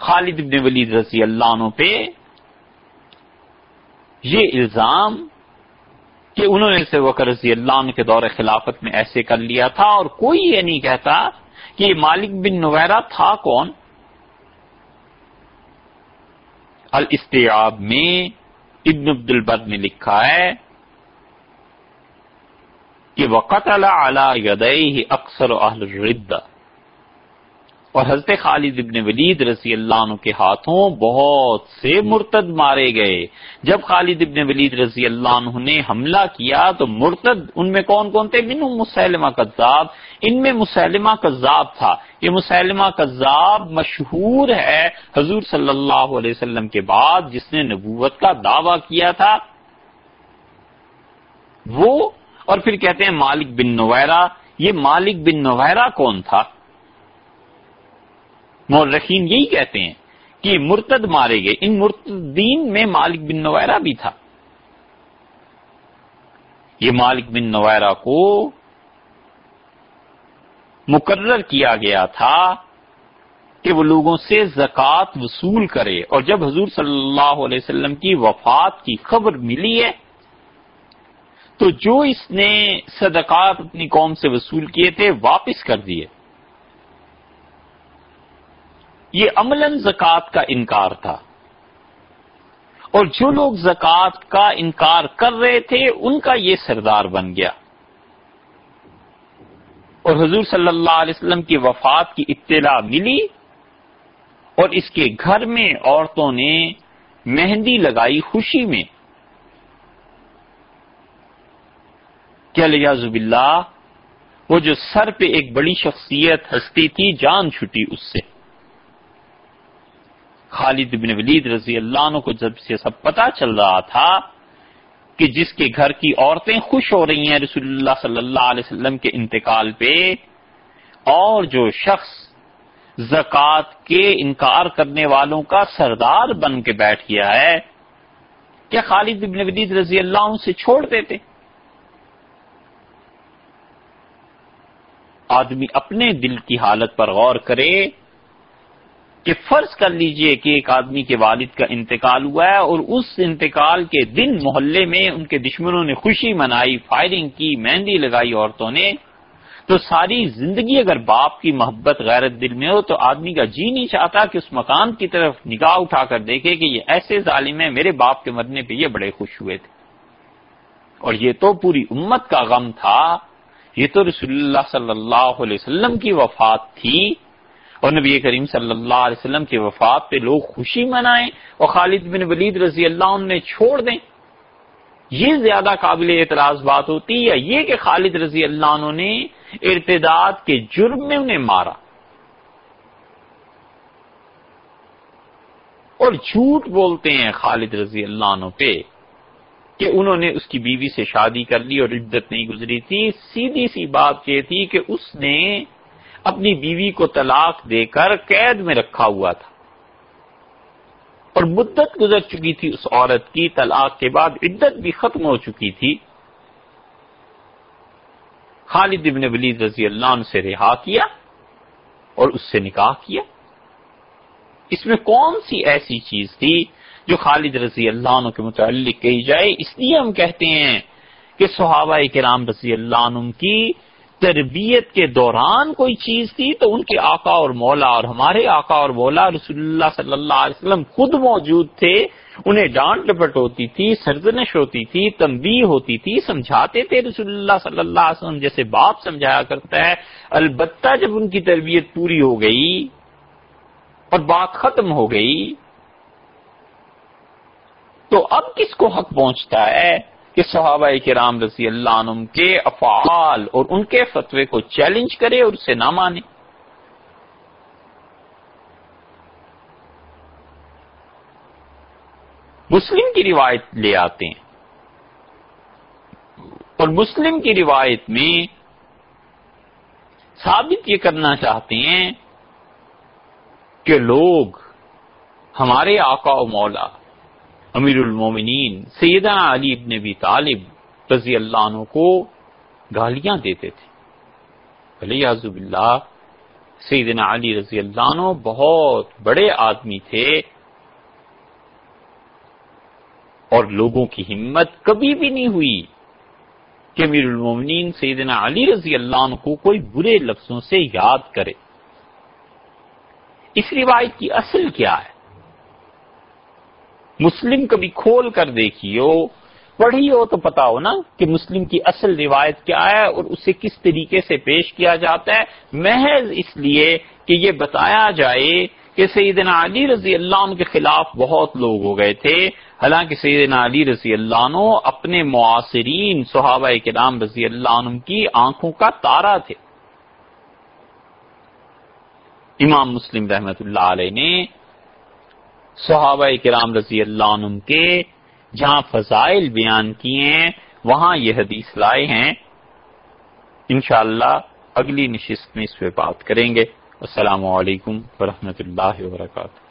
خالد ابن ولید رضی اللہ عنہ پہ یہ الزام کہ انہوں نے سے وکر رضی اللہ عنہ کے دور خلافت میں ایسے کر لیا تھا اور کوئی یہ نہیں کہتا کہ یہ مالک بن نویرہ تھا کون؟ الاستیاب میں ابن عبد البد نے لکھا ہے کہ وقت اعلی اکثر اہل ردہ اور حضرت خالد ابن ولید رضی اللہ عنہ کے ہاتھوں بہت سے مرتد مارے گئے۔ جب خالد ابن ولید رضی اللہ عنہ نے حملہ کیا تو مرتد ان میں کون کون تھے؟ من مسلمہ کذاب۔ ان میں مسلمہ کذاب تھا۔ یہ مسلمہ کذاب مشہور ہے حضور صلی اللہ علیہ وسلم کے بعد جس نے نبوت کا دعویٰ کیا تھا۔ وہ اور پھر کہتے ہیں مالک بن نویرا یہ مالک بن نویرا کون تھا؟ مورخین یہی کہتے ہیں کہ مرتد مارے گئے۔ ان مرتدین میں مالک بن نویرا بھی تھا۔ یہ مالک بن نویرا کو مقرر کیا گیا تھا کہ وہ لوگوں سے زکوٰۃ وصول کرے۔ اور جب حضور صلی اللہ علیہ وسلم کی وفات کی خبر ملی ہے، تو جو اس نے صدقات اپنی قوم سے وصول کیے تھے، واپس کر دیے۔ یہ عملاً زکوٰۃ کا انکار تھا۔ اور جو لوگ زکوٰۃ کا انکار کر رہے تھے، ان کا یہ سردار بن گیا۔ اور حضور صلی اللہ علیہ وسلم کی وفات کی اطلاع ملی اور اس کے گھر میں عورتوں نے مہندی لگائی خوشی میں۔ کیا لیا زب وہ جو سر پہ ایک بڑی شخصیت ہستی تھی، جان چھٹی اس سے۔ خالد بن ولید رضی اللہ عنہ کو جب سے سب پتا چل رہا تھا کہ جس کے گھر کی عورتیں خوش ہو رہی ہیں رسول اللہ صلی اللہ علیہ وسلم کے انتقال پہ، اور جو شخص زکوٰۃ کے انکار کرنے والوں کا سردار بن کے بیٹھ گیا ہے، کیا خالد بن ولید رضی اللہ عنہ سے چھوڑ دیتے؟ آدمی اپنے دل کی حالت پر غور کرے کہ فرض کر لیجیے کہ ایک آدمی کے والد کا انتقال ہوا ہے اور اس انتقال کے دن محلے میں ان کے دشمنوں نے خوشی منائی، فائرنگ کی، مہندی لگائی عورتوں نے۔ تو ساری زندگی اگر باپ کی محبت غیرت دل میں ہو تو آدمی کا جی نہیں چاہتا کہ اس مکان کی طرف نگاہ اٹھا کر دیکھے کہ یہ ایسے ظالم ہے میرے باپ کے مرنے پہ یہ بڑے خوش ہوئے تھے۔ اور یہ تو پوری امت کا غم تھا۔ یہ تو رسول اللہ صلی اللہ علیہ وسلم کی وفات تھی۔ اور نبی کریم صلی اللہ علیہ وسلم کی وفات پہ لوگ خوشی منائیں اور خالد بن ولید رضی اللہ عنہ نے چھوڑ دیں۔ یہ زیادہ قابل اعتراض بات ہوتی یا یہ کہ خالد رضی اللہ عنہ نے ارتداد کے جرم میں انہیں مارا۔ اور جھوٹ بولتے ہیں خالد رضی اللہ عنہ پہ کہ انہوں نے اس کی بیوی سے شادی کر لی اور عدت نہیں گزری تھی۔ سیدھی سی بات یہ تھی کہ اس نے اپنی بیوی کو طلاق دے کر قید میں رکھا ہوا تھا۔ اور مدت گزر چکی تھی اس عورت کی، طلاق کے بعد عدت بھی ختم ہو چکی تھی۔ خالد ابن ولید رضی اللہ عنہ سے رہا کیا اور اس سے نکاح کیا۔ اس میں کون سی ایسی چیز تھی جو خالد رضی اللہ عنہ کے متعلق کہی جائے؟ اس لیے ہم کہتے ہیں کہ صحابہ کرام رضی اللہ عنہ کی تربیت کے دوران کوئی چیز تھی تو ان کے آقا اور مولا اور ہمارے آقا اور مولا رسول اللہ صلی اللہ علیہ وسلم خود موجود تھے، انہیں ڈانٹ ڈپٹ ہوتی تھی، سرزنش ہوتی تھی، تنبیہ ہوتی تھی، سمجھاتے تھے رسول اللہ صلی اللہ علیہ وسلم، جیسے باپ سمجھایا کرتا ہے، البتہ جب ان کی تربیت پوری ہو گئی اور بات ختم ہو گئی تو اب کس کو حق پہنچتا ہے؟ کہ صحابہ کرام رضی اللہ عنہ کے افعال اور ان کے فتوے کو چیلنج کرے اور اسے نہ مانے۔ مسلم کی روایت لے آتے ہیں۔ اور مسلم کی روایت میں ثابت یہ کرنا چاہتے ہیں کہ لوگ ہمارے آقا و مولا امیر المومنین سیدہ علی ابن ابی طالب رضی اللہ عنہ کو گالیاں دیتے تھے۔ بھلے عزب اللہ سیدنا علی رضی اللہ عنہ بہت بڑے آدمی تھے اور لوگوں کی ہمت کبھی بھی نہیں ہوئی کہ امیر المومنین سیدنا علی رضی اللہ عنہ کو کوئی برے لفظوں سے یاد کرے۔ اس روایت کی اصل کیا ہے؟ مسلم کبھی کھول کر دیکھیو، پڑھی ہو تو پتا ہو نا کہ مسلم کی اصل روایت کیا ہے اور اسے کس طریقے سے پیش کیا جاتا ہے۔ محض اس لیے کہ یہ بتایا جائے کہ سیدنا علی رضی اللہ عنہ کے خلاف بہت لوگ ہو گئے تھے۔ حالانکہ سیدنا علی رضی اللہ عنہ اپنے معاصرین صحابہ کرام رضی اللہ عنہ کی آنکھوں کا تارا تھے۔ امام مسلم رحمت اللہ علیہ نے صحابہ کرام رضی اللہ عنہ کے جہاں فضائل بیان کیے ہیں، وہاں یہ حدیث لائے ہیں۔ انشاءاللہ اگلی نشست میں اس پہ بات کریں گے۔ السلام علیکم ورحمۃ اللہ وبرکاتہ۔